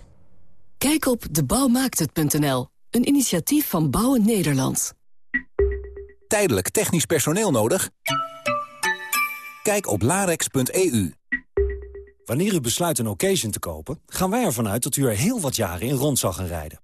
Kijk op debouwmaakthet.nl Een initiatief van Bouwen Nederland. Tijdelijk technisch personeel nodig? Kijk op larex.eu. Wanneer u besluit een occasion te kopen... gaan wij ervan uit dat u er heel wat jaren in rond zal gaan rijden.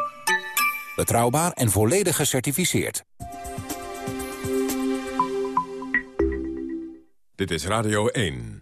Betrouwbaar en volledig gecertificeerd. Dit is Radio 1.